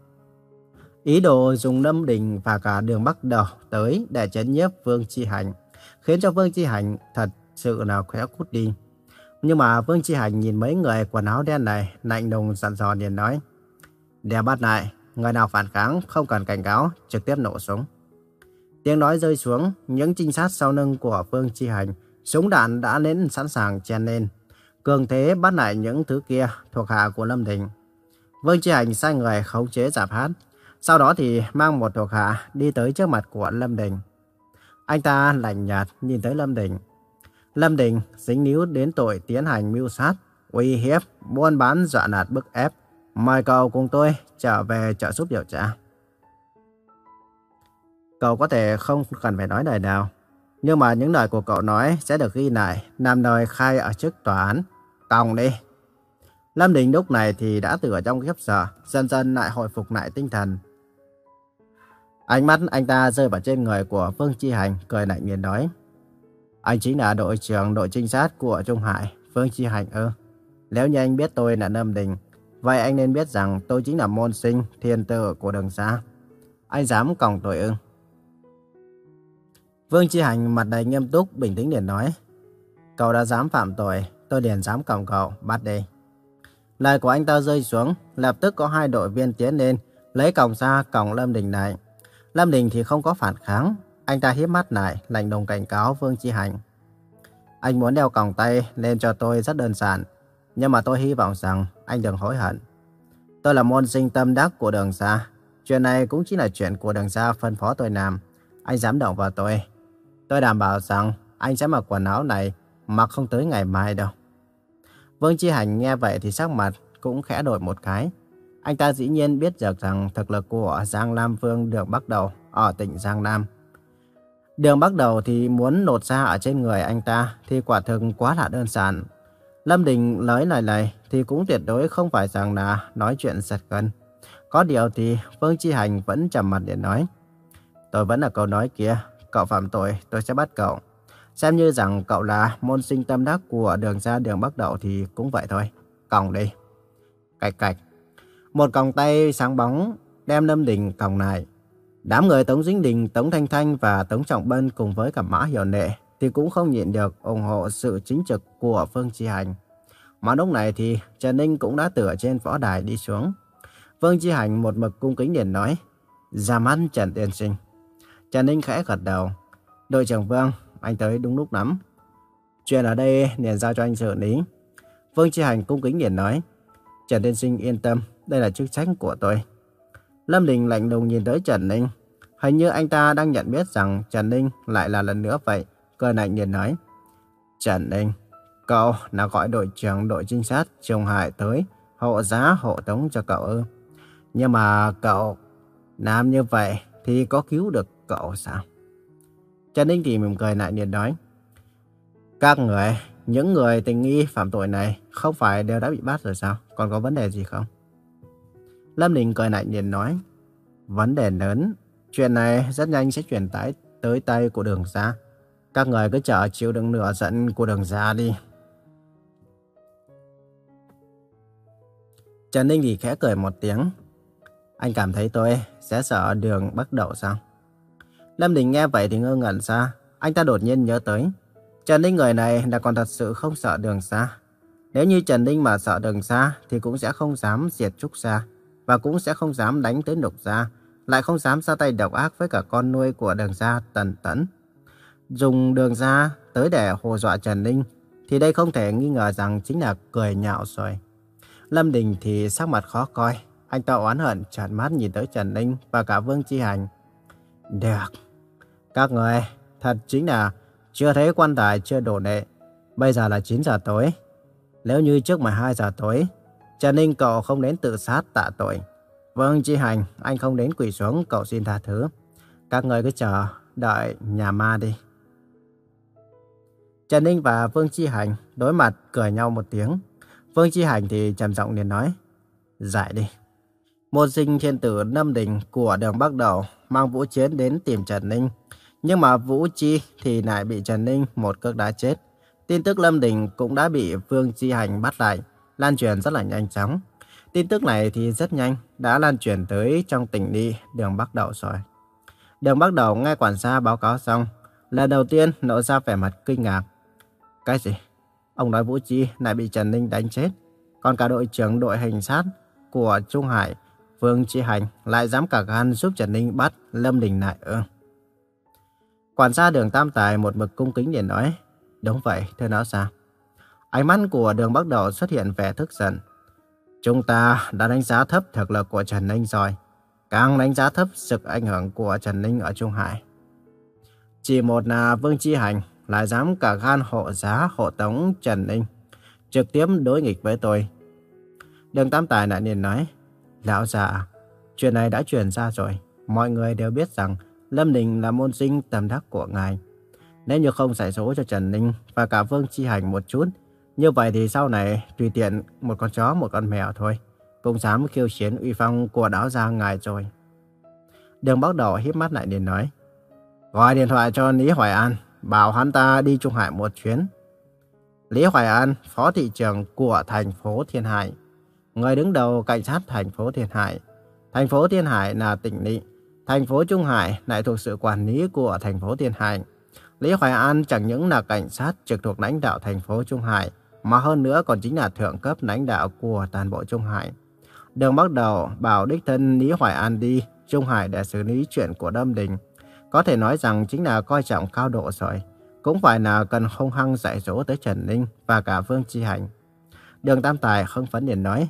Ý đồ dùng Lâm Đình và cả đường Bắc Đầu tới để chấn nhiếp Vương Chi Hành, khiến cho Vương Chi Hành thật sự là khẽ cút đi. Nhưng mà Vương Chi Hành nhìn mấy người quần áo đen này, lạnh lùng dặn dò liền nói. Để bắt lại, người nào phản kháng không cần cảnh cáo, trực tiếp nổ súng. Tiếng nói rơi xuống, những trinh sát sau lưng của Vương Chi Hành, súng đạn đã lên sẵn sàng chen lên. Cường thế bắt lại những thứ kia thuộc hạ của Lâm Đình. Vương Chi Hành sai người khống chế giảm hát. Sau đó thì mang một thuộc hạ đi tới trước mặt của Lâm Đình. Anh ta lạnh nhạt nhìn tới Lâm Đình. Lâm Đình dính níu đến tội tiến hành mưu sát, uy hiếp, buôn bán dọa nạt bức ép. Mời cậu cùng tôi trở về trợ giúp điều tra. Cậu có thể không cần phải nói lời nào. Nhưng mà những lời của cậu nói sẽ được ghi lại, làm lời khai ở trước tòa án Còng đi. Lâm Đình lúc này thì đã từ ở trong khiếp sợ, dần dần lại hồi phục lại tinh thần. Ánh mắt anh ta rơi vào trên người của Phương Chi Hành, cười lạnh nhìn nói. Anh chính là đội trưởng đội trinh sát của Trung Hải, Phương Chi Hành ư. Nếu như anh biết tôi là Lâm Đình, vậy anh nên biết rằng tôi chính là môn sinh thiên tử của đường xa. Anh dám còng tội ư. Vương Chi Hành mặt đầy nghiêm túc, bình tĩnh liền nói. Cậu đã dám phạm tội, tôi liền dám còng cậu, bắt đi. Lời của anh ta rơi xuống, lập tức có hai đội viên tiến lên, lấy còng ra còng Lâm Đình này. Lâm Đình thì không có phản kháng, anh ta hiếp mắt lại, lạnh lùng cảnh cáo Vương Chi Hành. Anh muốn đeo còng tay lên cho tôi rất đơn giản. Nhưng mà tôi hy vọng rằng anh đừng hối hận. Tôi là môn sinh tâm đắc của đường gia, Chuyện này cũng chỉ là chuyện của đường gia phân phó tôi làm. Anh dám động vào tôi. Tôi đảm bảo rằng anh sẽ mặc quần áo này mặc không tới ngày mai đâu. Vương Chi Hành nghe vậy thì sắc mặt cũng khẽ đổi một cái. Anh ta dĩ nhiên biết được rằng thực lực của Giang Nam Vương được bắt đầu ở tỉnh Giang Nam. Đường bắt đầu thì muốn nột ra ở trên người anh ta thì quả thực quá là đơn giản. Lâm Đình nói lời này thì cũng tuyệt đối không phải rằng là nói chuyện giật gân. Có điều thì Vương Chi Hành vẫn trầm mặt để nói. Tôi vẫn là câu nói kia, cậu phạm tội tôi sẽ bắt cậu. Xem như rằng cậu là môn sinh tâm đắc của đường ra đường bắt đầu thì cũng vậy thôi. Còng đi. Cạch cạch. Một còng tay sáng bóng đem Lâm Đình còng này Đám người Tống Dính Đình, Tống Thanh Thanh và Tống Trọng Bân cùng với cả Mã Hiểu Nệ thì cũng không nhịn được ủng hộ sự chính trực của Phương Chi Hành. Mà lúc này thì Trần Ninh cũng đã từ trên võ đài đi xuống. Phương Chi Hành một mực cung kính liền nói, ra mắt Trần Tiên Sinh. Trần Ninh khẽ gật đầu. Đội trưởng Vương, anh tới đúng lúc lắm. Chuyện ở đây liền giao cho anh xử lý. Vương Chi Hành cung kính liền nói, Trần Tiên Sinh yên tâm, đây là chức trách của tôi. Lâm Đình lạnh lùng nhìn tới Trần Ninh. Hình như anh ta đang nhận biết rằng Trần Ninh lại là lần nữa vậy. Cười lạnh nhìn nói. Trần Ninh, cậu là gọi đội trưởng đội trinh sát Trung Hải tới hộ giá hộ tống cho cậu ư. Nhưng mà cậu làm như vậy thì có cứu được cậu sao? Trần Ninh thì mỉm cười lại nhìn nói. Các người, những người tình nghi phạm tội này không phải đều đã bị bắt rồi sao? Còn có vấn đề gì không? Lâm Đình cười lạnh liền nói. Vấn đề lớn, chuyện này rất nhanh sẽ chuyển tải tới tay của đường gia Các người cứ chờ chịu đựng nửa giận của đường gia đi. Trần Ninh thì khẽ cười một tiếng. Anh cảm thấy tôi sẽ sợ đường bắt đầu sao? Lâm Đình nghe vậy thì ngơ ngẩn ra. Anh ta đột nhiên nhớ tới. Trần Ninh người này là còn thật sự không sợ đường xa. Nếu như Trần Ninh mà sợ đường xa thì cũng sẽ không dám diệt Trúc Sa và cũng sẽ không dám đánh tới độc Gia, lại không dám ra tay độc ác với cả con nuôi của đường gia Tần Tấn. Dùng đường gia tới để hồ dọa Trần Ninh, thì đây không thể nghi ngờ rằng chính là cười nhạo rồi. Lâm Đình thì sắc mặt khó coi, anh ta oán hận trợn mắt nhìn tới Trần Ninh và cả Vương Chi Hành. Được, các người thật chính là chưa thấy quan tài chưa đổ nệ. Bây giờ là 9 giờ tối. Nếu như trước 12 giờ tối, Trần Ninh cậu không đến tự sát tạ tội. Vâng, Chi Hành, anh không đến quỳ xuống cậu xin tha thứ. Các người cứ chờ, đợi nhà ma đi. Trần Ninh và Vương Chi Hành đối mặt cười nhau một tiếng. Vương Chi Hành thì trầm giọng liền nói, giải đi. Một sinh thiên tử Lâm Đình của đường Bắc Đầu mang Vũ Chiến đến tìm Trần Ninh. Nhưng mà Vũ Chi thì lại bị Trần Ninh một cước đá chết. Tin tức Lâm Đình cũng đã bị Vương Chi Hành bắt lại lan truyền rất là nhanh chóng. Tin tức này thì rất nhanh đã lan truyền tới trong tỉnh đi đường Bắc Đậu rồi. Đường Bắc Đậu nghe quản gia báo cáo xong, lần đầu tiên nộ ra vẻ mặt kinh ngạc. Cái gì? Ông nói Vũ Chi lại bị Trần Ninh đánh chết, còn cả đội trưởng đội hình sát của Trung Hải, Vương Chi Hành lại dám cả gan giúp Trần Ninh bắt Lâm Đình lại ư? Quản gia đường Tam Tài một mực cung kính để nói, đúng vậy, thưa nó sao? Ánh mắt của đường bắt đầu xuất hiện vẻ thức giận. Chúng ta đã đánh giá thấp thực lực của Trần Ninh rồi. Càng đánh giá thấp sự ảnh hưởng của Trần Ninh ở Trung Hải. Chỉ một là Vương Chi Hành lại dám cả gan hộ giá hộ tống Trần Ninh. Trực tiếp đối nghịch với tôi. Đường Tam Tài lại liền nói. Lão già, chuyện này đã truyền ra rồi. Mọi người đều biết rằng Lâm Đình là môn sinh tầm đắc của ngài. Nếu như không giải số cho Trần Ninh và cả Vương Chi Hành một chút, như vậy thì sau này tùy tiện một con chó một con mèo thôi. Cũng dám khiêu chiến uy phong của đáo gia ngài rồi. Đường bắt đầu híp mắt lại để nói. Gọi điện thoại cho Lý Hoài An, bảo hắn ta đi Trung Hải một chuyến. Lý Hoài An, phó thị trưởng của thành phố Thiên Hải. Người đứng đầu cảnh sát thành phố Thiên Hải. Thành phố Thiên Hải là tỉnh lỵ. Thành phố Trung Hải lại thuộc sự quản lý của thành phố Thiên Hải. Lý Hoài An chẳng những là cảnh sát trực thuộc lãnh đạo thành phố Trung Hải, mà hơn nữa còn chính là thượng cấp lãnh đạo của toàn bộ Trung Hải. Đường bắt đầu bảo đích thân Lý Hoài An đi Trung Hải để xử lý chuyện của Đâm Đình. Có thể nói rằng chính là coi trọng cao độ rồi. Cũng phải là cần hung hăng dạy dỗ tới Trần Ninh và cả Vương Chi Hành. Đường Tam Tài không phấn liền nói.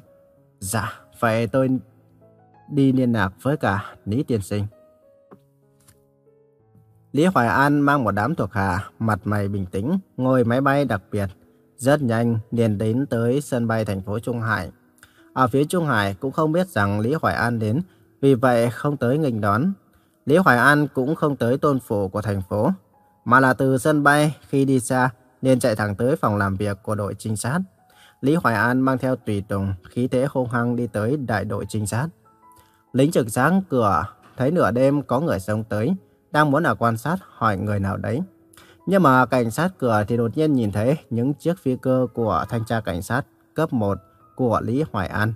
Dạ, vậy tôi đi liên lạc với cả Lý Tiên Sinh. Lý Hoài An mang một đám thuộc hạ, mặt mày bình tĩnh, ngồi máy bay đặc biệt. Rất nhanh, liền đến tới sân bay thành phố Trung Hải. Ở phía Trung Hải cũng không biết rằng Lý Hoài An đến, vì vậy không tới nghênh đón. Lý Hoài An cũng không tới tôn phủ của thành phố, mà là từ sân bay khi đi xa, liền chạy thẳng tới phòng làm việc của đội trinh sát. Lý Hoài An mang theo tùy tùng, khí thế hung hăng đi tới đại đội trinh sát. Lính trực sáng cửa, thấy nửa đêm có người xông tới, đang muốn ở quan sát hỏi người nào đấy. Nhưng mà cảnh sát cửa thì đột nhiên nhìn thấy những chiếc phi cơ của thanh tra cảnh sát cấp 1 của Lý Hoài An.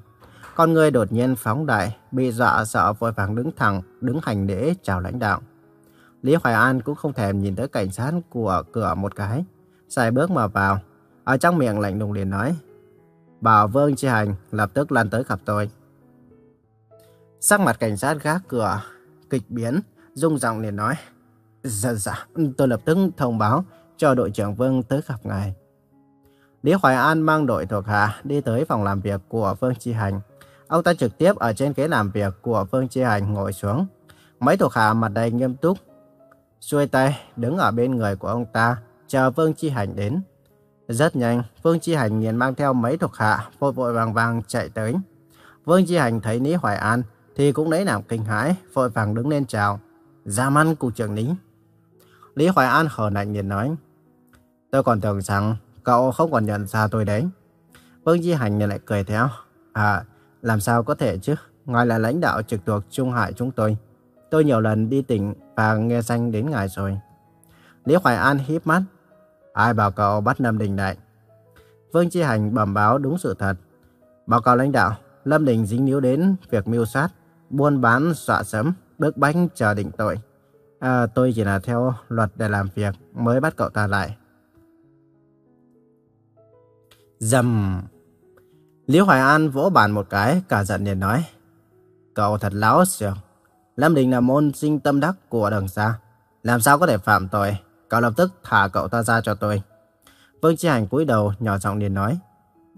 Con người đột nhiên phóng đại, bị dọa sợ vội vàng đứng thẳng, đứng hành lễ chào lãnh đạo. Lý Hoài An cũng không thèm nhìn tới cảnh sát của cửa một cái. Xài bước mà vào, ở trong miệng lạnh lùng liền nói. Bảo Vương Chi Hành lập tức lăn tới gặp tôi. Sắc mặt cảnh sát gác cửa, kịch biến, rung giọng liền nói. Dạ dạ, tôi lập tức thông báo cho đội trưởng Vương tới gặp ngài. Lý Hoài An mang đội thuộc hạ đi tới phòng làm việc của Vương Chi Hành. Ông ta trực tiếp ở trên ghế làm việc của Vương Chi Hành ngồi xuống. Mấy thuộc hạ mặt đầy nghiêm túc, xuôi tay đứng ở bên người của ông ta, chờ Vương Chi Hành đến. Rất nhanh, Vương Chi Hành liền mang theo mấy thuộc hạ vội vội vàng vàng chạy tới. Vương Chi Hành thấy Lý Hoài An thì cũng lấy làm kinh hãi, vội vàng đứng lên chào. Dạ Ra măn cục trưởng Lý. Lý Hoài An hờ lạnh nhìn nói. Tôi còn tưởng rằng cậu không còn nhận ra tôi đấy. Vương Chi Hành lại cười theo. À, làm sao có thể chứ? Ngài là lãnh đạo trực thuộc Trung Hải chúng tôi. Tôi nhiều lần đi tỉnh và nghe danh đến ngài rồi. Lý Hoài An híp mắt. Ai bảo cậu bắt Lâm Đình lại? Vương Chi Hành bẩm báo đúng sự thật. Báo cáo lãnh đạo, Lâm Đình dính níu đến việc mưu sát, buôn bán, dọa sấm, bức bánh chờ định tội. À, tôi chỉ là theo luật để làm việc mới bắt cậu ta lại. Dầm! Lý Hoài An vỗ bàn một cái, cả giận liền nói. Cậu thật láo xìu. Lâm Đình là môn sinh tâm đắc của đường xa. Làm sao có thể phạm tội? Cậu lập tức thả cậu ta ra cho tôi. Vương Chi Hành cúi đầu nhỏ giọng liền nói.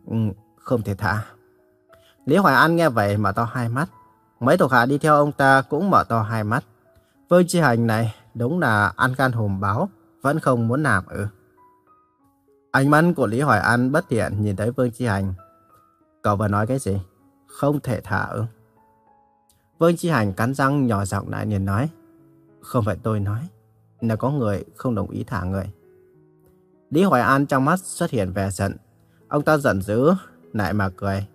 Ừ, không thể thả. Lý Hoài An nghe vậy mở to hai mắt. Mấy thuộc hạ đi theo ông ta cũng mở to hai mắt. Vương Chi Hành này đúng là ăn gan hùm báo, vẫn không muốn làm ư. Ánh mắt của Lý Hoài An bất thiện nhìn thấy Vương Chi Hành. Cậu vừa nói cái gì? Không thể thả ư. Vương Chi Hành cắn răng nhỏ giọng lại liền nói. Không phải tôi nói, là có người không đồng ý thả người. Lý Hoài An trong mắt xuất hiện vẻ giận. Ông ta giận dữ, lại mà cười.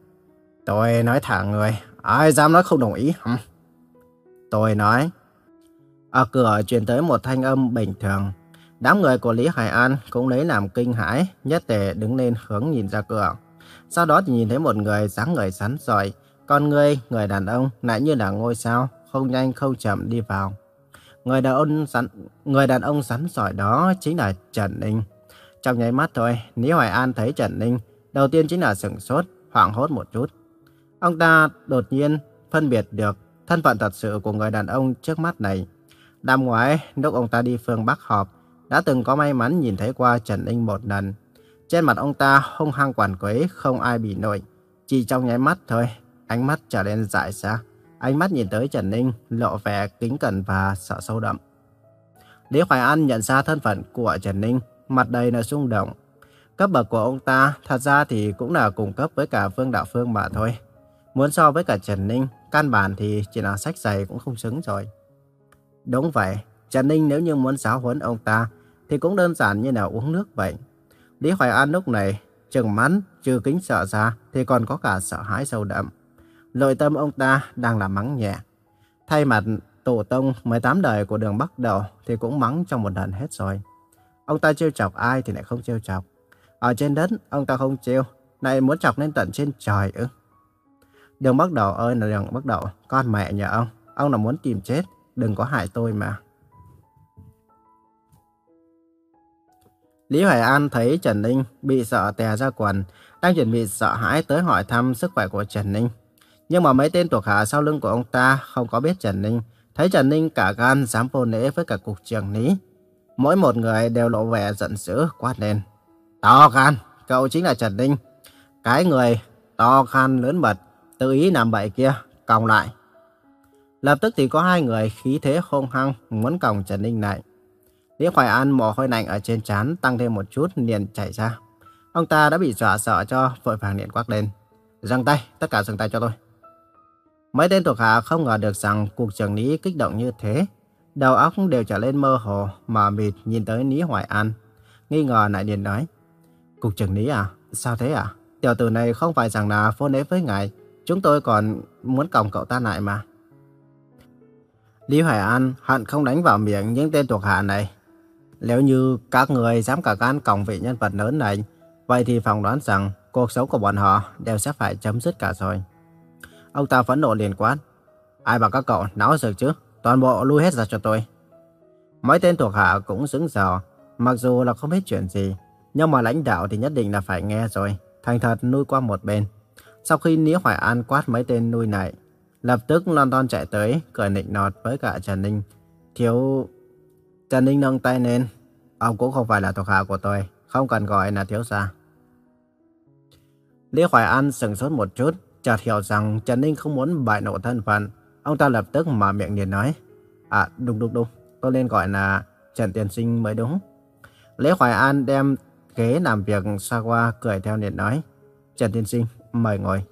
Tôi nói thả người, ai dám nói không đồng ý hả? Tôi nói. Ở cửa truyền tới một thanh âm bình thường. Đám người của Lý Hải An cũng lấy làm kinh hãi, nhất tề đứng lên hướng nhìn ra cửa. Sau đó thì nhìn thấy một người dáng người sắn sỏi, con người, người đàn ông lại như là ngôi sao, không nhanh không chậm đi vào. Người đàn ông sắn, người đàn ông sắn sỏi đó chính là Trần Ninh. Trong nháy mắt thôi, Lý Hoài An thấy Trần Ninh, đầu tiên chính là sửng sốt, hoảng hốt một chút. Ông ta đột nhiên phân biệt được thân phận thật sự của người đàn ông trước mắt này. Năm ngoái, lúc ông ta đi phương Bắc họp, đã từng có may mắn nhìn thấy qua Trần Ninh một lần. Trên mặt ông ta hung hăng quản quấy, không ai bị nổi. Chỉ trong nháy mắt thôi, ánh mắt trở nên dại ra. Ánh mắt nhìn tới Trần Ninh, lộ vẻ kính cẩn và sợ sâu đậm. Lý Hoài An nhận ra thân phận của Trần Ninh, mặt đầy là rung động. Cấp bậc của ông ta thật ra thì cũng là cùng cấp với cả Phương Đạo Phương mà thôi. Muốn so với cả Trần Ninh, căn bản thì chỉ là sách giày cũng không xứng rồi. Đúng vậy, Trần Ninh nếu như muốn giáo huấn ông ta thì cũng đơn giản như là uống nước vậy. Lý Hoài An lúc này chừng mắn, trừ kính sợ ra thì còn có cả sợ hãi sâu đậm. Nội tâm ông ta đang là mắng nhẹ. Thay mặt tổ tông 18 đời của đường Bắc Đầu thì cũng mắng trong một lần hết rồi. Ông ta trêu chọc ai thì lại không trêu chọc. Ở trên đất ông ta không trêu, lại muốn chọc lên tận trên trời ư. Đường Bắc Đầu ơi là đường Bắc Đầu, con mẹ nhà ông, ông là muốn tìm chết, đừng có hại tôi mà. Lý Hoài An thấy Trần Ninh bị sợ tè ra quần, đang chuẩn bị sợ hãi tới hỏi thăm sức khỏe của Trần Ninh. Nhưng mà mấy tên thuộc hạ sau lưng của ông ta không có biết Trần Ninh, thấy Trần Ninh cả gan dám vô nễ với cả cục trưởng Lý. Mỗi một người đều lộ vẻ giận dữ quát lên. To gan, cậu chính là Trần Ninh. Cái người to gan lớn mật, tự ý làm bậy kia, còng lại. Lập tức thì có hai người khí thế hung hăng muốn còng Trần Ninh lại. Lý Hoài An mồ hôi lạnh ở trên trán tăng thêm một chút liền chảy ra. Ông ta đã bị dọa sợ cho vội vàng điện quát lên. Dừng tay, tất cả dừng tay cho tôi. Mấy tên thuộc hạ không ngờ được rằng cuộc trưởng lý kích động như thế. Đầu óc đều trở lên mơ hồ, mà mịt nhìn tới Lý Hoài An. Nghi ngờ lại liền nói. Cục trưởng lý à? Sao thế à? Tiểu tử này không phải rằng là vô nế với ngài. Chúng tôi còn muốn còng cậu ta lại mà. Lý Hoài An hận không đánh vào miệng những tên thuộc hạ này. Nếu như các người dám cả gan còng vị nhân vật lớn này, vậy thì phỏng đoán rằng cuộc sống của bọn họ đều sẽ phải chấm dứt cả rồi. Ông ta phẫn nộ liền quát. Ai bảo các cậu náo sự chứ? Toàn bộ lui hết ra cho tôi. Mấy tên thuộc hạ cũng sững sờ, mặc dù là không biết chuyện gì, nhưng mà lãnh đạo thì nhất định là phải nghe rồi. Thành thật nuôi qua một bên. Sau khi Lý Hoài An quát mấy tên nuôi này, lập tức London chạy tới, cười nịnh nọt với cả Trần Ninh. Thiếu... Trần Ninh nâng tay lên. Ông cũng không phải là thuộc hạ của tôi, không cần gọi là thiếu gia. Lý Hoài An sừng sốt một chút, chợt hiểu rằng Trần Ninh không muốn bại lộ thân phận. Ông ta lập tức mở miệng liền nói. À đúng đúng đúng, tôi nên gọi là Trần Tiên Sinh mới đúng. Lý Hoài An đem ghế làm việc xa qua cười theo liền nói. Trần Tiên Sinh, mời ngồi.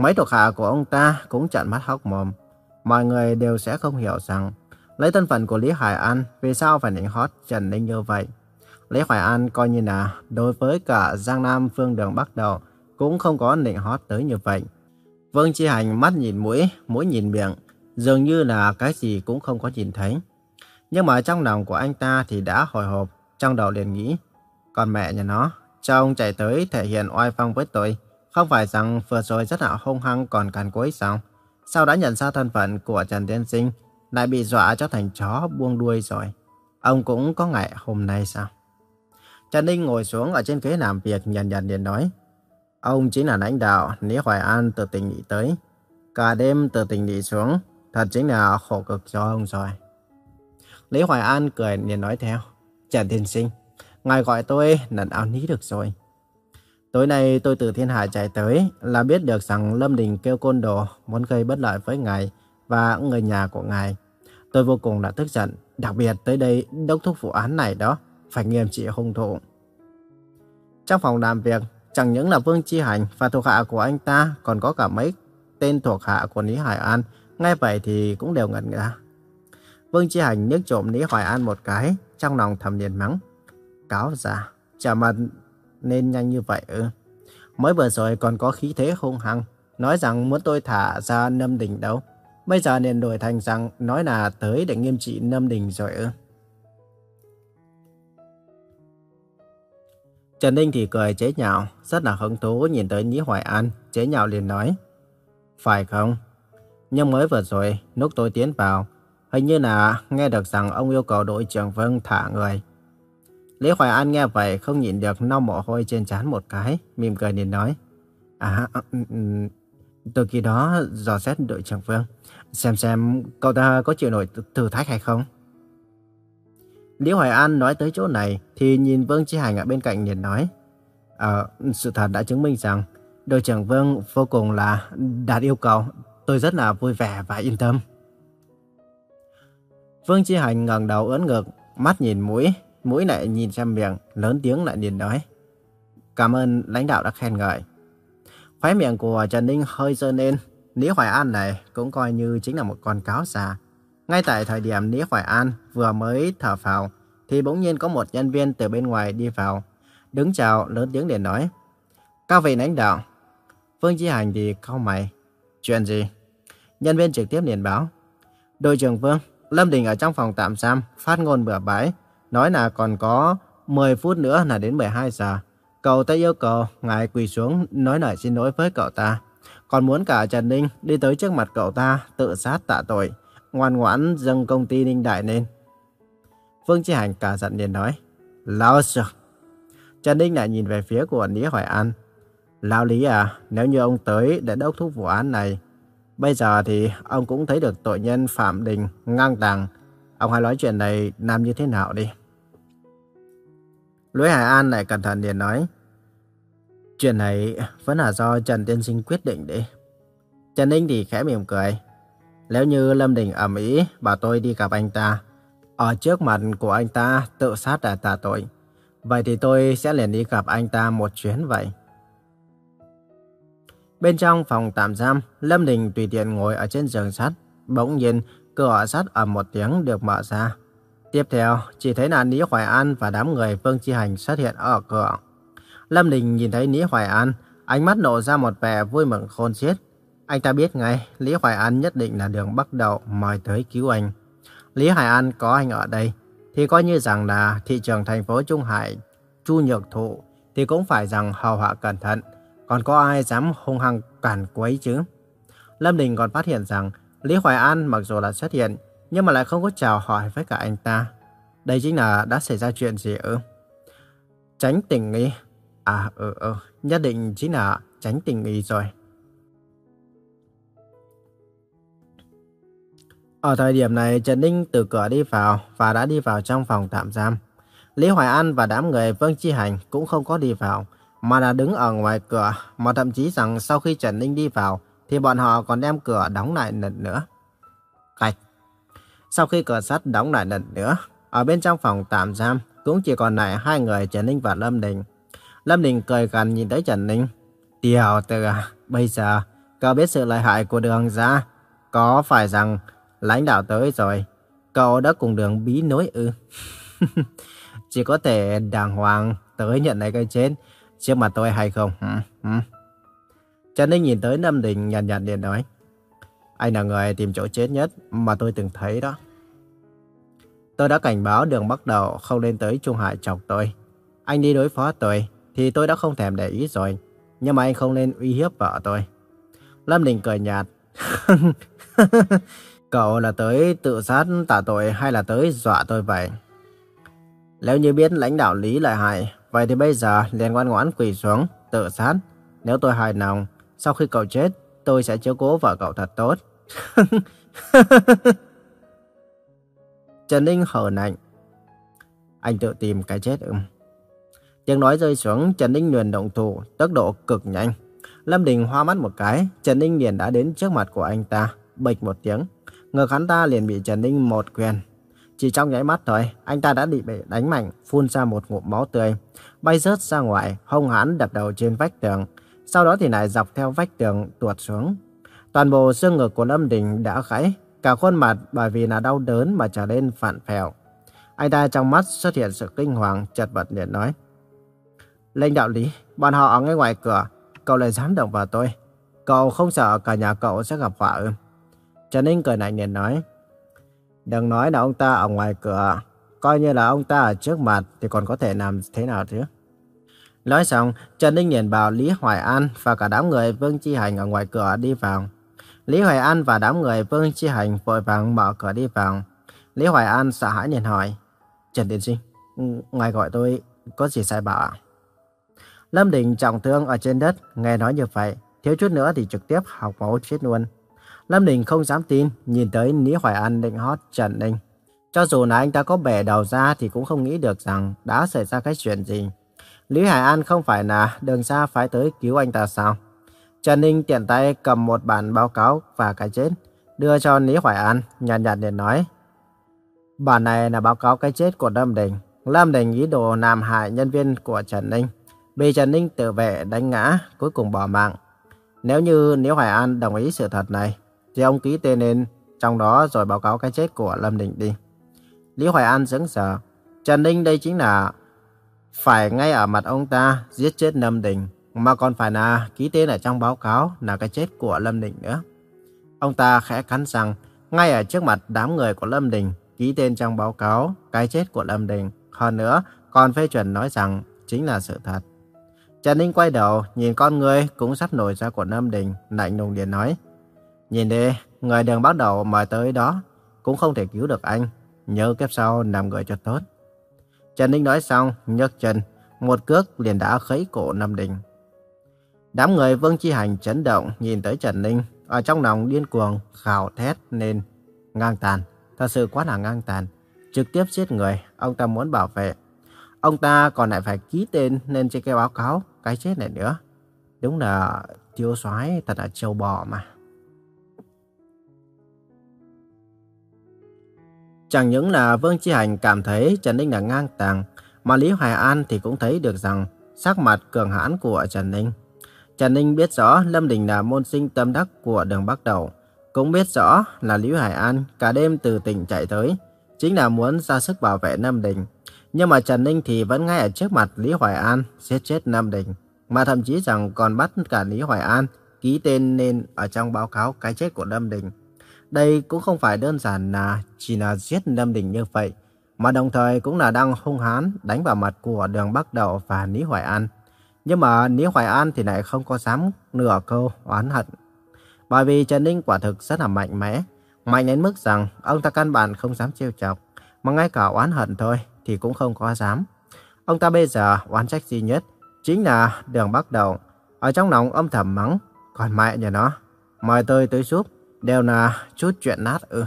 Mấy thuộc hạ của ông ta cũng trợn mắt hốc mồm. Mọi người đều sẽ không hiểu rằng lấy thân phận của Lý Hoài An vì sao phải nịnh hót Trần Ninh như vậy. Lý Hoài An coi như là đối với cả Giang Nam phương đường Bắc Đầu cũng không có nịnh hót tới như vậy. Vương Chi Hành mắt nhìn mũi, mũi nhìn miệng, dường như là cái gì cũng không có nhìn thấy. Nhưng mà trong lòng của anh ta thì đã hồi hộp, trong đầu liền nghĩ, còn mẹ nhà nó, cho ông chạy tới thể hiện oai phong với tôi, không phải rằng vừa rồi rất là hung hăng còn càn quấy sao? Sao đã nhận ra thân phận của Trần Tiên Sinh, lại bị dọa cho thành chó buông đuôi rồi? Ông cũng có ngày hôm nay sao? Trần Ninh ngồi xuống ở trên ghế làm việc nhàn nhạt liền nói, Ông chính là lãnh đạo Lý Hoài An từ tỉnh nghỉ tới. Cả đêm từ tỉnh nghỉ xuống, thật chính là khổ cực cho ông rồi. Lý Hoài An cười liền nói theo. Trần Thiên Sinh, ngài gọi tôi lần áo ní được rồi. Tối nay tôi từ thiên hạ chạy tới là biết được rằng Lâm Đình kêu côn đồ muốn gây bất lợi với ngài và người nhà của ngài. Tôi vô cùng là tức giận, đặc biệt tới đây đốc thúc vụ án này đó, phải nghiêm trị hung thủ. Trong phòng làm việc, Chẳng những là Vương Chi Hành và thuộc hạ của anh ta, còn có cả mấy tên thuộc hạ của Lý Hải An. Ngay vậy thì cũng đều ngẩn ngơ. Vương Chi Hành nhếch trộm Lý Hoài An một cái, trong lòng thầm liền mắng. Cáo giả, chả mà nên nhanh như vậy ư. Mới vừa rồi còn có khí thế hung hăng, nói rằng muốn tôi thả ra Nâm Đình đâu. Bây giờ nên đổi thành rằng nói là tới để nghiêm trị Nâm Đình rồi ư. Trần Ninh thì cười chế nhạo, rất là hứng thú nhìn tới Nhĩ Hoài An, chế nhạo liền nói. Phải không? Nhưng mới vừa rồi, lúc tôi tiến vào, hình như là nghe được rằng ông yêu cầu đội trưởng Vân thả người. Lý Hoài An nghe vậy không nhịn được lau mồ hôi trên trán một cái, mỉm cười liền nói. À, ừ, ừ, ừ. từ khi đó dò xét đội trưởng Vương, xem xem cậu ta có chịu nổi thử thách hay không? Lý Hoài An nói tới chỗ này thì nhìn Vương Chi Hành ở bên cạnh liền nói. À, sự thật đã chứng minh rằng đội trưởng Vương vô cùng là đạt yêu cầu. Tôi rất là vui vẻ và yên tâm. Vương Chi Hành ngẩng đầu ưỡn ngực, mắt nhìn mũi, mũi lại nhìn xem miệng, lớn tiếng lại liền nói. Cảm ơn lãnh đạo đã khen ngợi. Khóe miệng của Trần Ninh hơi dơ lên, Lý Hoài An này cũng coi như chính là một con cáo già. Ngay tại thời điểm Lý Hoài An vừa mới thở phào, thì bỗng nhiên có một nhân viên từ bên ngoài đi vào. Đứng chào, lớn tiếng liền nói. Các vị lãnh đạo. Vương Chí Hành thì cau mày. Chuyện gì? Nhân viên trực tiếp liền báo. Đội trưởng Vương, Lâm Đình ở trong phòng tạm giam, phát ngôn bừa bãi. Nói là còn có 10 phút nữa là đến 12 giờ. Cậu ta yêu cầu ngài quỳ xuống nói lời xin lỗi với cậu ta. Còn muốn cả Trần Ninh đi tới trước mặt cậu ta tự sát tạ tội ngoan ngoãn dâng công ty Ninh Đại lên. Vương Chi Hành cả giận liền nói, Lão sư. Trần Ninh lại nhìn về phía của Lý Hoài An. Lão Lý à, nếu như ông tới để đốc thúc vụ án này, bây giờ thì ông cũng thấy được tội nhân Phạm Đình ngang tàng. Ông hãy nói chuyện này làm như thế nào đi. Lũy Hải An lại cẩn thận liền nói, Chuyện này vẫn là do Trần Tiên Sinh quyết định đi. Trần Ninh thì khẽ mỉm cười. Nếu như Lâm Đình ẩm ý bảo tôi đi gặp anh ta, ở trước mặt của anh ta tự sát đã tạ tội, vậy thì tôi sẽ liền đi gặp anh ta một chuyến vậy. Bên trong phòng tạm giam, Lâm Đình tùy tiện ngồi ở trên giường sắt. Bỗng nhiên, cửa sắt ầm một tiếng được mở ra. Tiếp theo, chỉ thấy là Lý Hoài An và đám người Vương Chi Hành xuất hiện ở cửa. Lâm Đình nhìn thấy Lý Hoài An, ánh mắt nổ ra một vẻ vui mừng khôn xiết. Anh ta biết ngay, Lý Hoài An nhất định là đường bắt đầu mời tới cứu anh. Lý Hoài An có anh ở đây, thì coi như rằng là thị trường thành phố Trung Hải, Chu Nhược Thụ, thì cũng phải rằng hầu hạ cẩn thận. Còn có ai dám hung hăng cản quấy chứ? Lâm Đình còn phát hiện rằng Lý Hoài An mặc dù là xuất hiện, nhưng mà lại không có chào hỏi với cả anh ta. Đây chính là đã xảy ra chuyện gì ư? Tránh tình nghi. À ừ ừ, nhất định chính là tránh tình nghi rồi. Ở thời điểm này, Trần Ninh từ cửa đi vào và đã đi vào trong phòng tạm giam. Lý Hoài An và đám người Vương Chi Hành cũng không có đi vào, mà đã đứng ở ngoài cửa, mà thậm chí rằng sau khi Trần Ninh đi vào, thì bọn họ còn đem cửa đóng lại lần nữa. Sau khi cửa sắt đóng lại lần nữa, ở bên trong phòng tạm giam cũng chỉ còn lại hai người Trần Ninh và Lâm Đình. Lâm Đình cười gần nhìn tới Trần Ninh. Tiểu tử à, bây giờ cậu biết sự lợi hại của đường ra. Có phải rằng lãnh đạo tới rồi, cậu đã cùng đường bí nối ư? chỉ có thể đàng hoàng tới nhận lấy cái chết trước mặt tôi hay không? Trần Ninh nhìn tới Lâm Đình nhàn nhạt liền nói. Anh là người tìm chỗ chết nhất mà tôi từng thấy đó. Tôi đã cảnh báo đường bắt đầu không lên tới Trung Hải chọc tôi. Anh đi đối phó tôi thì tôi đã không thèm để ý rồi. Nhưng mà anh không nên uy hiếp vợ tôi. Lâm Đình cười nhạt. Cậu là tới tự sát tạ tội hay là tới dọa tôi vậy? Nếu như biết lãnh đạo Lý lại hại, vậy thì bây giờ liền ngoan ngoãn quỳ xuống, tự sát. Nếu tôi hài lòng, sau khi cậu chết, tôi sẽ chiếu cố vợ cậu thật tốt. Trần Ninh hờ nạnh. Anh tự tìm cái chết ư? Tiếng nói rơi xuống, Trần Ninh liền động thủ, tốc độ cực nhanh. Lâm Đình hoa mắt một cái, Trần Ninh liền đã đến trước mặt của anh ta, bịch một tiếng. Ngực hắn ta liền bị Trần Ninh một quyền. Chỉ trong nháy mắt thôi, anh ta đã bị đánh mạnh, phun ra một ngụm máu tươi, bay rớt ra ngoài, hông hãn đập đầu trên vách tường. Sau đó thì lại dọc theo vách tường tuột xuống. Toàn bộ xương ngực của Lâm Đình đã gãy, cả khuôn mặt bởi vì là đau đớn mà trở nên phản phèo. Anh ta trong mắt xuất hiện sự kinh hoàng, chật vật liền nói. Lãnh đạo lý, bọn họ ở ngay ngoài cửa, cậu lại dám động vào tôi. Cậu không sợ cả nhà cậu sẽ gặp họa ư? Trần Ninh cười lạnh liền nói. Đừng nói là ông ta ở ngoài cửa, coi như là ông ta ở trước mặt thì còn có thể làm thế nào chứ? Nói xong, Trần Ninh nhìn bảo Lý Hoài An và cả đám người Vương Chi Hành ở ngoài cửa đi vào. Lý Hoài An và đám người Vương Chi Hành vội vàng mở cửa đi vào. Lý Hoài An sợ hãi liền hỏi, Trần Tiến Sinh, ngài gọi tôi có gì sai bảo ạ? Lâm Đình trọng thương ở trên đất, nghe nói như vậy, thiếu chút nữa thì trực tiếp học máu chết luôn. Lâm Đình không dám tin, nhìn tới Lý Hoài An định hót Trần Ninh. Cho dù là anh ta có bẻ đầu ra thì cũng không nghĩ được rằng đã xảy ra cái chuyện gì. Lý Hải An không phải là đường xa phải tới cứu anh ta sao? Trần Ninh tiện tay cầm một bản báo cáo và cái chết, đưa cho Lý Hoài An, nhàn nhạt để nói. Bản này là báo cáo cái chết của Lâm Đình. Lâm Đình ý đồ làm hại nhân viên của Trần Ninh. Bị Trần Ninh tự vệ đánh ngã, cuối cùng bỏ mạng. Nếu như Lý Hoài An đồng ý sự thật này, thì ông ký tên lên trong đó rồi báo cáo cái chết của Lâm Đình đi. Lý Hoài An sững sờ. Trần Ninh đây chính là phải ngay ở mặt ông ta giết chết Lâm Đình, mà còn phải là ký tên ở trong báo cáo là cái chết của Lâm Đình nữa. Ông ta khẽ cắn răng, ngay ở trước mặt đám người của Lâm Đình, ký tên trong báo cáo cái chết của Lâm Đình. Hơn nữa, còn phê chuẩn nói rằng chính là sự thật. Trần Ninh quay đầu, nhìn con người cũng sắp nổi ra của Lâm Đình, lạnh lùng liền nói. Nhìn đi, người đường bắt đầu mời tới đó, cũng không thể cứu được anh. Nhớ kiếp sau làm người cho tốt. Trần Ninh nói xong, nhấc chân, một cước liền đã khấy cổ Lâm Đình. Đám người Vương Chi Hành chấn động nhìn tới Trần Ninh, ở trong lòng điên cuồng, khào thét nên ngang tàn, thật sự quá là ngang tàn. Trực tiếp giết người, ông ta muốn bảo vệ. Ông ta còn lại phải ký tên nên trên cái báo cáo, cái chết này nữa. Đúng là thiếu soái thật là trâu bò mà. Chẳng những là Vương Chi Hành cảm thấy Trần Ninh là ngang tàng, mà Lý Hoài An thì cũng thấy được rằng sắc mặt cường hãn của Trần Ninh. Trần Ninh biết rõ Lâm Đình là môn sinh tâm đắc của đường Bắc Đầu, cũng biết rõ là Lý Hải An cả đêm từ tỉnh chạy tới, chính là muốn ra sức bảo vệ Lâm Đình. Nhưng mà Trần Ninh thì vẫn ngay ở trước mặt Lý Hoài An giết chết Lâm Đình, mà thậm chí rằng còn bắt cả Lý Hoài An ký tên nên ở trong báo cáo cái chết của Lâm Đình. Đây cũng không phải đơn giản là chỉ là giết Lâm Đình như vậy, mà đồng thời cũng là đang hung hãn đánh vào mặt của đường Bắc Đậu và Lý Hoài An. Nhưng mà Lý Hoài An thì lại không có dám nửa câu oán hận. Bởi vì Trần Ninh quả thực rất là mạnh mẽ, mạnh đến mức rằng ông ta căn bản không dám trêu chọc, mà ngay cả oán hận thôi thì cũng không có dám. Ông ta bây giờ oán trách duy nhất chính là đường bắt đầu Ở trong lòng âm thầm mắng, còn mẹ nhà nó, mời tôi tới giúp, đều là chút chuyện nát ư.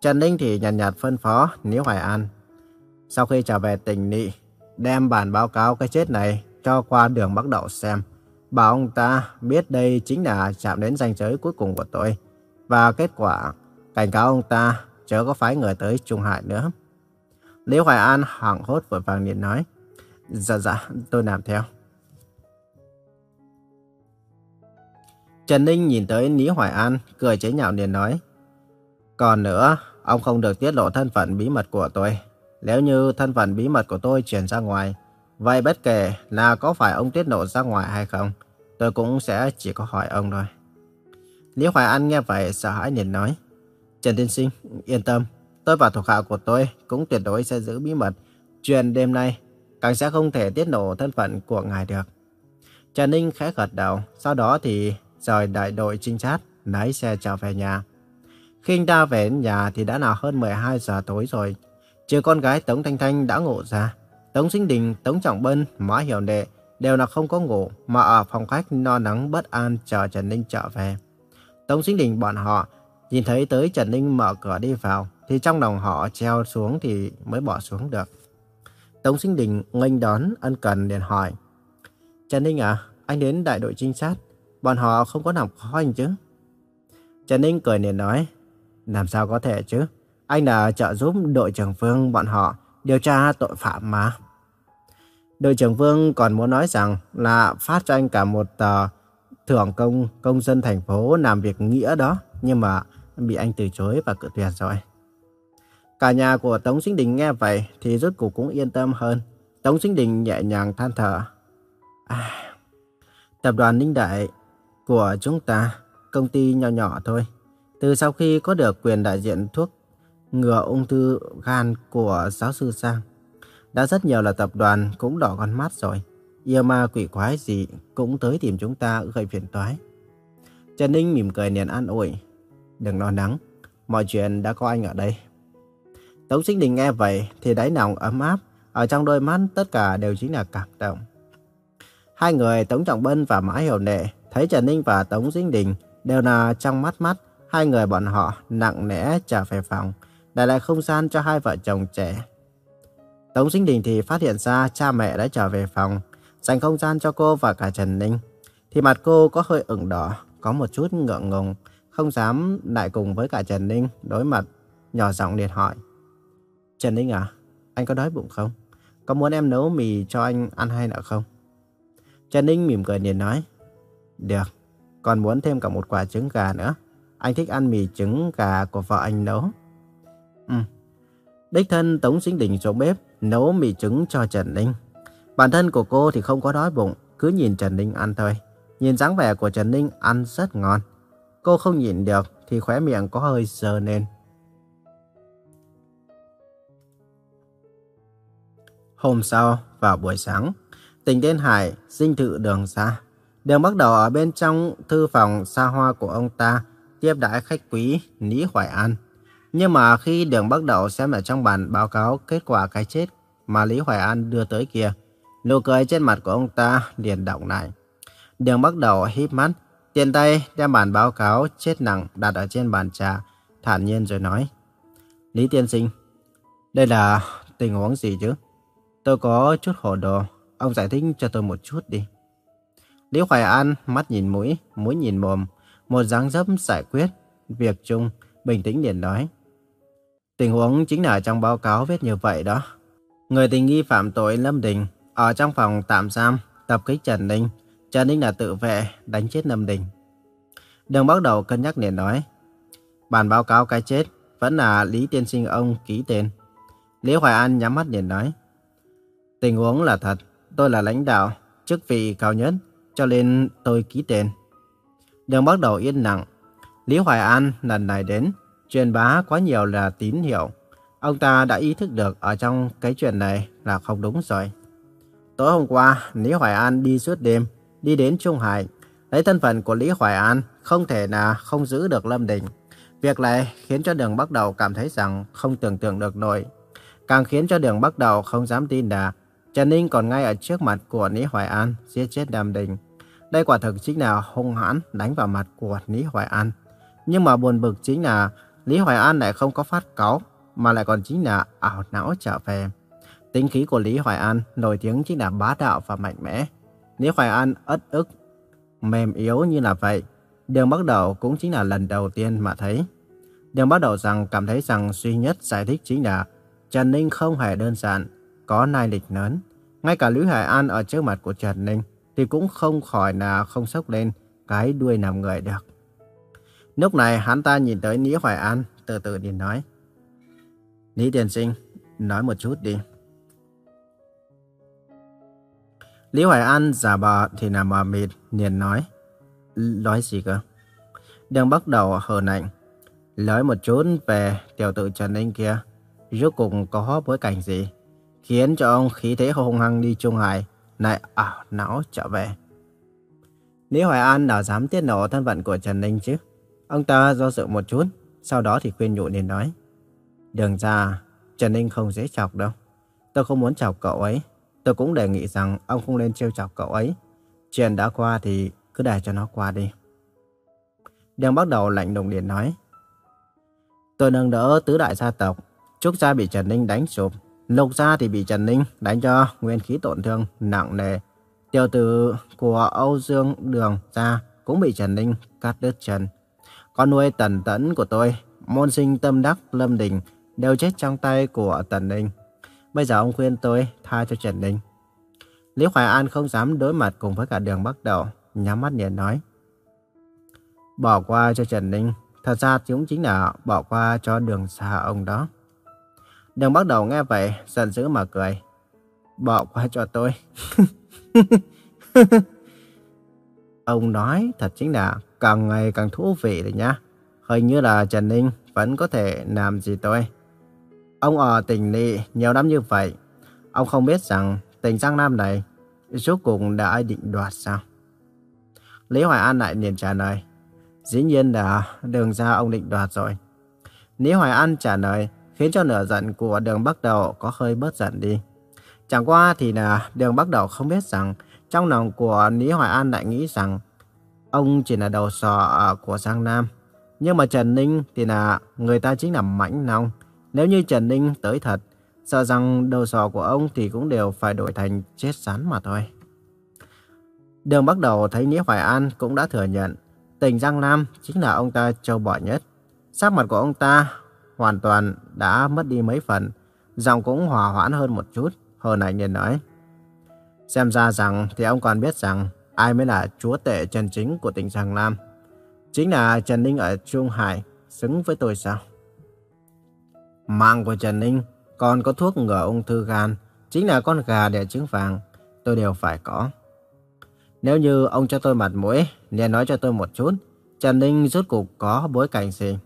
Trần Ninh thì nhàn nhạt, nhạt phân phó Lý Hoài An. Sau khi trở về tỉnh Nị, đem bản báo cáo cái chết này cho qua đường Bắc Đậu xem. Bảo ông ta biết đây chính là chạm đến ranh giới cuối cùng của tôi. Và kết quả, cảnh cáo ông ta chớ có phái người tới Trung Hải nữa. Lý Hoài An hoảng hốt vội vàng liền nói. Dạ dạ, tôi làm theo. Trần Ninh nhìn tới Lý Hoài An, cười chế nhạo liền nói. Còn nữa, ông không được tiết lộ thân phận bí mật của tôi. Nếu như thân phận bí mật của tôi truyền ra ngoài, vậy bất kể là có phải ông tiết lộ ra ngoài hay không, tôi cũng sẽ chỉ có hỏi ông thôi. Lý Hoài An nghe vậy sợ hãi liền nói. Trần Tiên Sinh, yên tâm, tôi và thuộc hạ của tôi cũng tuyệt đối sẽ giữ bí mật. Chuyện đêm nay, càng sẽ không thể tiết lộ thân phận của ngài được. Trần Ninh khẽ gật đầu, sau đó thì rời đại đội trinh sát, lái xe trở về nhà. Khi anh ta về đến nhà thì đã là hơn 12 giờ tối rồi. Trừ con gái Tống Thanh Thanh đã ngủ ra. Tống Sinh Đình, Tống Trọng Bân, Mã Hiểu Đệ đều là không có ngủ mà ở phòng khách no nắng bất an chờ Trần Ninh trở về. Tống Sinh Đình bọn họ nhìn thấy tới Trần Ninh mở cửa đi vào thì trong lòng họ treo xuống thì mới bỏ xuống được. Tống Sinh Đình nghênh đón ân cần liền hỏi. Trần Ninh à, anh đến đại đội trinh sát, bọn họ không có làm khó anh chứ? Trần Ninh cười liền nói. Làm sao có thể chứ? Anh là trợ giúp đội trưởng Vương bọn họ điều tra tội phạm mà. Đội trưởng Vương còn muốn nói rằng là phát cho anh cả một tờ thưởng công công dân thành phố làm việc nghĩa đó. Nhưng mà bị anh từ chối và cự tuyệt rồi. Cả nhà của Tống Sinh Đình nghe vậy thì rốt cuộc cũng yên tâm hơn. Tống Sinh Đình nhẹ nhàng than thở. À, tập đoàn Ninh Đại của chúng ta, công ty nhỏ nhỏ thôi. Từ sau khi có được quyền đại diện thuốc ngừa ung thư gan của giáo sư Sang, đã rất nhiều là tập đoàn cũng đỏ con mắt rồi. Yêu ma quỷ quái gì cũng tới tìm chúng ta gây phiền toái. Trần Ninh mỉm cười liền an ủi. Đừng lo lắng, mọi chuyện đã có anh ở đây. Tống Sinh Đình nghe vậy thì đáy lòng ấm áp, ở trong đôi mắt tất cả đều chính là cảm động. Hai người Tống Trọng Bân và Mã Hiểu Nệ thấy Trần Ninh và Tống Sinh Đình đều là trong mắt mắt Hai người bọn họ nặng nề trở về phòng, để lại không gian cho hai vợ chồng trẻ. Tống Sinh Đình thì phát hiện ra cha mẹ đã trở về phòng, dành không gian cho cô và cả Trần Ninh. Thì mặt cô có hơi ửng đỏ, có một chút ngượng ngùng, không dám lại cùng với cả Trần Ninh đối mặt, nhỏ giọng liền hỏi. Trần Ninh à, anh có đói bụng không? Có muốn em nấu mì cho anh ăn hay là không? Trần Ninh mỉm cười liền nói. Được, còn muốn thêm cả một quả trứng gà nữa. Anh thích ăn mì trứng gà của vợ anh nấu. Đích thân Tống Sinh Đình xuống bếp nấu mì trứng cho Trần Ninh. Bản thân của cô thì không có đói bụng, cứ nhìn Trần Ninh ăn thôi. Nhìn dáng vẻ của Trần Ninh ăn rất ngon. Cô không nhìn được thì khóe miệng có hơi sờ lên. Hôm sau, vào buổi sáng, tỉnh Đên Hải, dinh thự đường xa. Đường bắt đầu ở bên trong thư phòng xa hoa của ông ta tiếp đãi khách quý Lý Hoài An. Nhưng mà khi đường bắt đầu xem ở trong bản báo cáo kết quả cái chết mà Lý Hoài An đưa tới kia, nụ cười trên mặt của ông ta liền động lại. Đường bắt đầu híp mắt, tiền tay đem bản báo cáo chết nặng đặt ở trên bàn trà, thản nhiên rồi nói. Lý tiên sinh, đây là tình huống gì chứ? Tôi có chút hồ đồ, ông giải thích cho tôi một chút đi. Lý Hoài An mắt nhìn mũi, mũi nhìn mồm, một dáng dấp giải quyết việc chung, bình tĩnh liền nói. Tình huống chính là trong báo cáo viết như vậy đó. Người tình nghi phạm tội Lâm Đình ở trong phòng tạm giam tập kích Trần Ninh. Trần Ninh là tự vệ đánh chết Lâm Đình. Đường bắt đầu cân nhắc liền nói. Bản báo cáo cái chết vẫn là Lý Tiên Sinh ông ký tên. Lý Hoài An nhắm mắt liền nói. Tình huống là thật, tôi là lãnh đạo, chức vị cao nhất, cho nên tôi ký tên. Đường bắt đầu yên lặng. Lý Hoài An lần này đến, truyền bá quá nhiều là tín hiệu. Ông ta đã ý thức được ở trong cái chuyện này là không đúng rồi. Tối hôm qua, Lý Hoài An đi suốt đêm, đi đến Trung Hải. Lấy thân phận của Lý Hoài An, không thể là không giữ được Lâm Đình. Việc này khiến cho đường bắt đầu cảm thấy rằng không tưởng tượng được nổi. Càng khiến cho đường bắt đầu không dám tin là Trần Ninh còn ngay ở trước mặt của Lý Hoài An giết chết Đàm Đình. Đây quả thực chính là hung hãn đánh vào mặt của Lý Hoài An. Nhưng mà buồn bực chính là Lý Hoài An lại không có phát cáu, mà lại còn chính là ảo não trở về. Tính khí của Lý Hoài An nổi tiếng chính là bá đạo và mạnh mẽ. Lý Hoài An ất ức, mềm yếu như là vậy. Đường bắt đầu cũng chính là lần đầu tiên mà thấy. Đường bắt đầu rằng cảm thấy rằng duy nhất giải thích chính là Trần Ninh không hề đơn giản, có nai lịch lớn. Ngay cả Lý Hoài An ở trước mặt của Trần Ninh thì cũng không khỏi là không sốc lên cái đuôi nằm người được. Lúc này hắn ta nhìn tới Lý Hoài An, từ từ đi nói. Lý Tiền Sinh, nói một chút đi. Lý Hoài An giả bờ thì nằm mờ mịt, liền nói. Nói gì cơ? Đường bắt đầu hờn nạnh. Nói một chút về tiểu tử Trần Ninh kia. Rốt cuộc có bối cảnh gì? Khiến cho ông khí thế hung hăng đi Trung Hải, lại ảo não trở về. Lý Hoài An nào dám tiết lộ thân phận của Trần Ninh chứ? Ông ta do dự một chút, sau đó thì khuyên nhủ nên nói. Đường ra, Trần Ninh không dễ chọc đâu. Tôi không muốn chọc cậu ấy. Tôi cũng đề nghị rằng ông không nên trêu chọc cậu ấy. Chuyện đã qua thì cứ để cho nó qua đi. Đường bắt đầu lạnh lùng điện nói. Tôi nâng đỡ tứ đại gia tộc. Trúc gia bị Trần Ninh đánh sụp. Lục gia thì bị Trần Ninh đánh cho nguyên khí tổn thương nặng nề. Tiểu tử của Âu Dương Đường gia cũng bị Trần Ninh cắt đứt chân. Con nuôi tần tẫn của tôi, môn sinh tâm đắc Lâm Đình, đều chết trong tay của Tần Ninh. Bây giờ ông khuyên tôi tha cho Trần Ninh. Lý Hoài An không dám đối mặt cùng với cả đường bắt đầu, nhắm mắt nhìn nói. Bỏ qua cho Trần Ninh, thật ra cũng chính là bỏ qua cho đường xa ông đó. Đường bắt đầu nghe vậy, giận dữ mà cười. Bỏ qua cho tôi. ông nói thật chính là càng ngày càng thú vị rồi nhá. Hình như là Trần Ninh vẫn có thể làm gì tôi. Ông ở tỉnh Lị nhiều năm như vậy. Ông không biết rằng tỉnh Giang Nam này rốt cuộc đã ai định đoạt sao? Lý Hoài An lại liền trả lời. Dĩ nhiên là đường ra ông định đoạt rồi. Lý Hoài An trả lời, khiến cho nửa giận của đường Bắc đầu có hơi bớt giận đi. Chẳng qua thì là đường Bắc đầu không biết rằng trong lòng của Lý Hoài An lại nghĩ rằng ông chỉ là đầu sò à, của Giang Nam. Nhưng mà Trần Ninh thì là người ta chính là mãnh long. Nếu như Trần Ninh tới thật, sợ rằng đầu sò của ông thì cũng đều phải đổi thành chết rắn mà thôi. Đường bắt đầu thấy Nghĩa Hoài An cũng đã thừa nhận tỉnh Giang Nam chính là ông ta trâu bò nhất. Sắc mặt của ông ta hoàn toàn đã mất đi mấy phần, giọng cũng hòa hoãn hơn một chút, hơn này nhìn nói. Xem ra rằng thì ông còn biết rằng ai mới là chúa tể chân chính của tỉnh Giang Nam. Chính là Trần Ninh ở Trung Hải, xứng với tôi sao? Mạng của Trần Ninh còn có thuốc ngừa ung thư gan, chính là con gà đẻ trứng vàng, tôi đều phải có. Nếu như ông cho tôi mặt mũi, nên nói cho tôi một chút, Trần Ninh rốt cuộc có bối cảnh gì?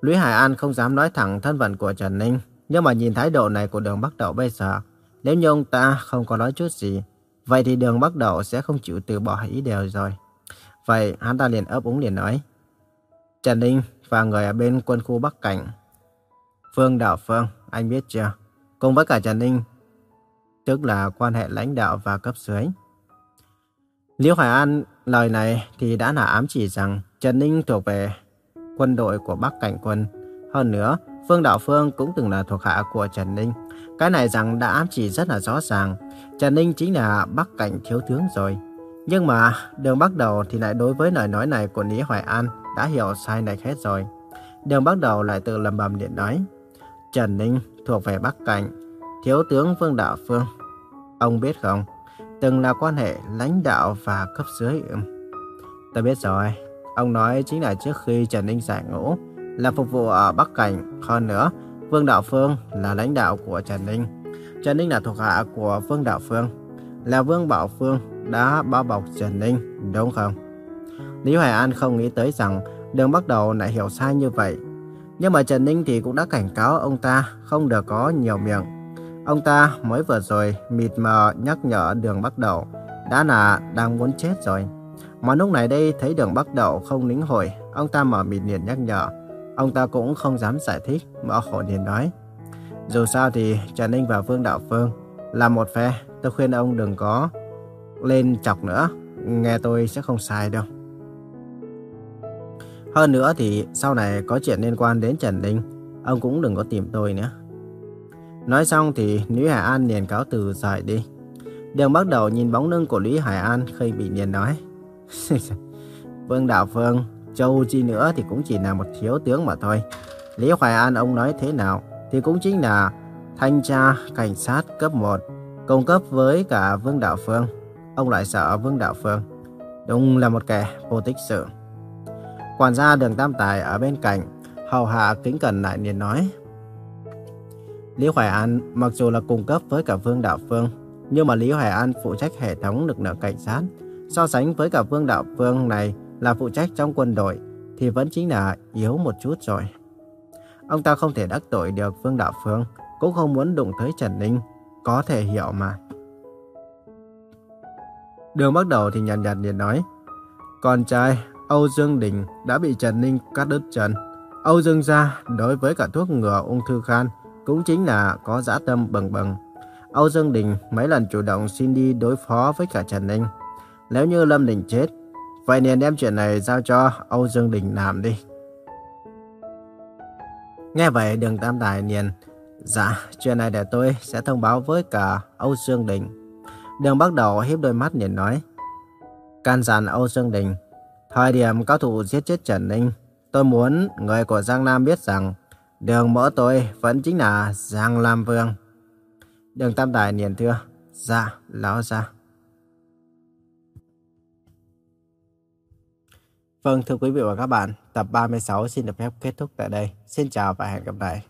Lũy Hải An không dám nói thẳng thân phận của Trần Ninh, nhưng mà nhìn thái độ này của đường Bắc Đậu bây giờ, nếu như ông ta không có nói chút gì, vậy thì đường Bắc đầu sẽ không chịu từ bỏ ý đều rồi. Vậy hắn ta liền ấp úng liền nói, Trần Ninh và người ở bên quân khu Bắc Cảnh Phương Đạo Phương, anh biết chưa? Cùng với cả Trần Ninh, tức là quan hệ lãnh đạo và cấp dưới. Liễu Hoài An lời này thì đã là ám chỉ rằng Trần Ninh thuộc về quân đội của Bắc Cảnh Quân. Hơn nữa, Phương Đạo Phương cũng từng là thuộc hạ của Trần Ninh. Cái này rằng đã ám chỉ rất là rõ ràng. Trần Ninh chính là Bắc Cảnh thiếu tướng rồi. Nhưng mà đường bắt đầu thì lại đối với lời nói này của Lý Hoài An đã hiểu sai này hết rồi. Đường bắt đầu lại tự lầm bầm điện nói. Trần Ninh thuộc về Bắc Cảnh, thiếu tướng Vương Đạo Phương. Ông biết không, từng là quan hệ lãnh đạo và cấp dưới. Tôi biết rồi, ông nói chính là trước khi Trần Ninh giải ngũ là phục vụ ở Bắc Cảnh. Hơn nữa, Vương Đạo Phương là lãnh đạo của Trần Ninh. Trần Ninh là thuộc hạ của Vương Đạo Phương, là Vương Bảo Phương đã bao bọc Trần Ninh, đúng không? Lý Hoài An không nghĩ tới rằng đường bắt đầu lại hiểu sai như vậy. Nhưng mà Trần Ninh thì cũng đã cảnh cáo ông ta không được có nhiều miệng. Ông ta mới vừa rồi mịt mờ nhắc nhở đường bắt đầu đã là đang muốn chết rồi. Mà lúc này đây thấy đường bắt đầu không nín hồi, ông ta mở mịt liền nhắc nhở. Ông ta cũng không dám giải thích, mà khổ liền nói. Dù sao thì Trần Ninh và Vương Đạo Phương là một phe, tôi khuyên ông đừng có lên chọc nữa, nghe tôi sẽ không sai đâu. Hơn nữa thì sau này có chuyện liên quan đến Trần Ninh, ông cũng đừng có tìm tôi nữa. Nói xong thì Lý Hải An liền cáo từ rời đi. Đường bắt đầu nhìn bóng lưng của Lý Hải An khi bị liền nói. Vương Đạo Phương, Châu chi nữa thì cũng chỉ là một thiếu tướng mà thôi. Lý Hoài An ông nói thế nào thì cũng chính là thanh tra cảnh sát cấp 1 cùng cấp với cả Vương Đạo Phương. Ông lại sợ Vương Đạo Phương. Đúng là một kẻ vô tích sự. Quản gia đường Tam Tài ở bên cạnh, hầu hạ kính cẩn lại liền nói. Lý Hoài An mặc dù là cùng cấp với cả Vương Đạo Phương, nhưng mà Lý Hoài An phụ trách hệ thống lực lượng cảnh sát. So sánh với cả Vương Đạo Phương này là phụ trách trong quân đội, thì vẫn chính là yếu một chút rồi. Ông ta không thể đắc tội được Vương Đạo Phương, cũng không muốn đụng tới Trần Ninh, có thể hiểu mà. Đường bắt đầu thì nhàn nhạt liền nói, con trai Âu Dương Đình đã bị Trần Ninh cắt đứt chân. Âu Dương gia đối với cả thuốc ngừa ung thư khan cũng chính là có dã tâm bừng bừng. Âu Dương Đình mấy lần chủ động xin đi đối phó với cả Trần Ninh. Nếu như Lâm Đình chết, vậy nên đem chuyện này giao cho Âu Dương Đình làm đi. Nghe vậy đường Tam Tài liền, dạ, chuyện này để tôi sẽ thông báo với cả Âu Dương Đình. Đường bắt đầu hiếp đôi mắt liền nói, can dặn Âu Dương Đình, thời điểm cao thủ giết chết Trần Ninh, tôi muốn người của Giang Nam biết rằng đường mỡ tôi vẫn chính là Giang Lam Vương. Đường Tam Tài liền thưa, dạ, lão ra. Vâng, thưa quý vị và các bạn, tập 36 xin được phép kết thúc tại đây. Xin chào và hẹn gặp lại.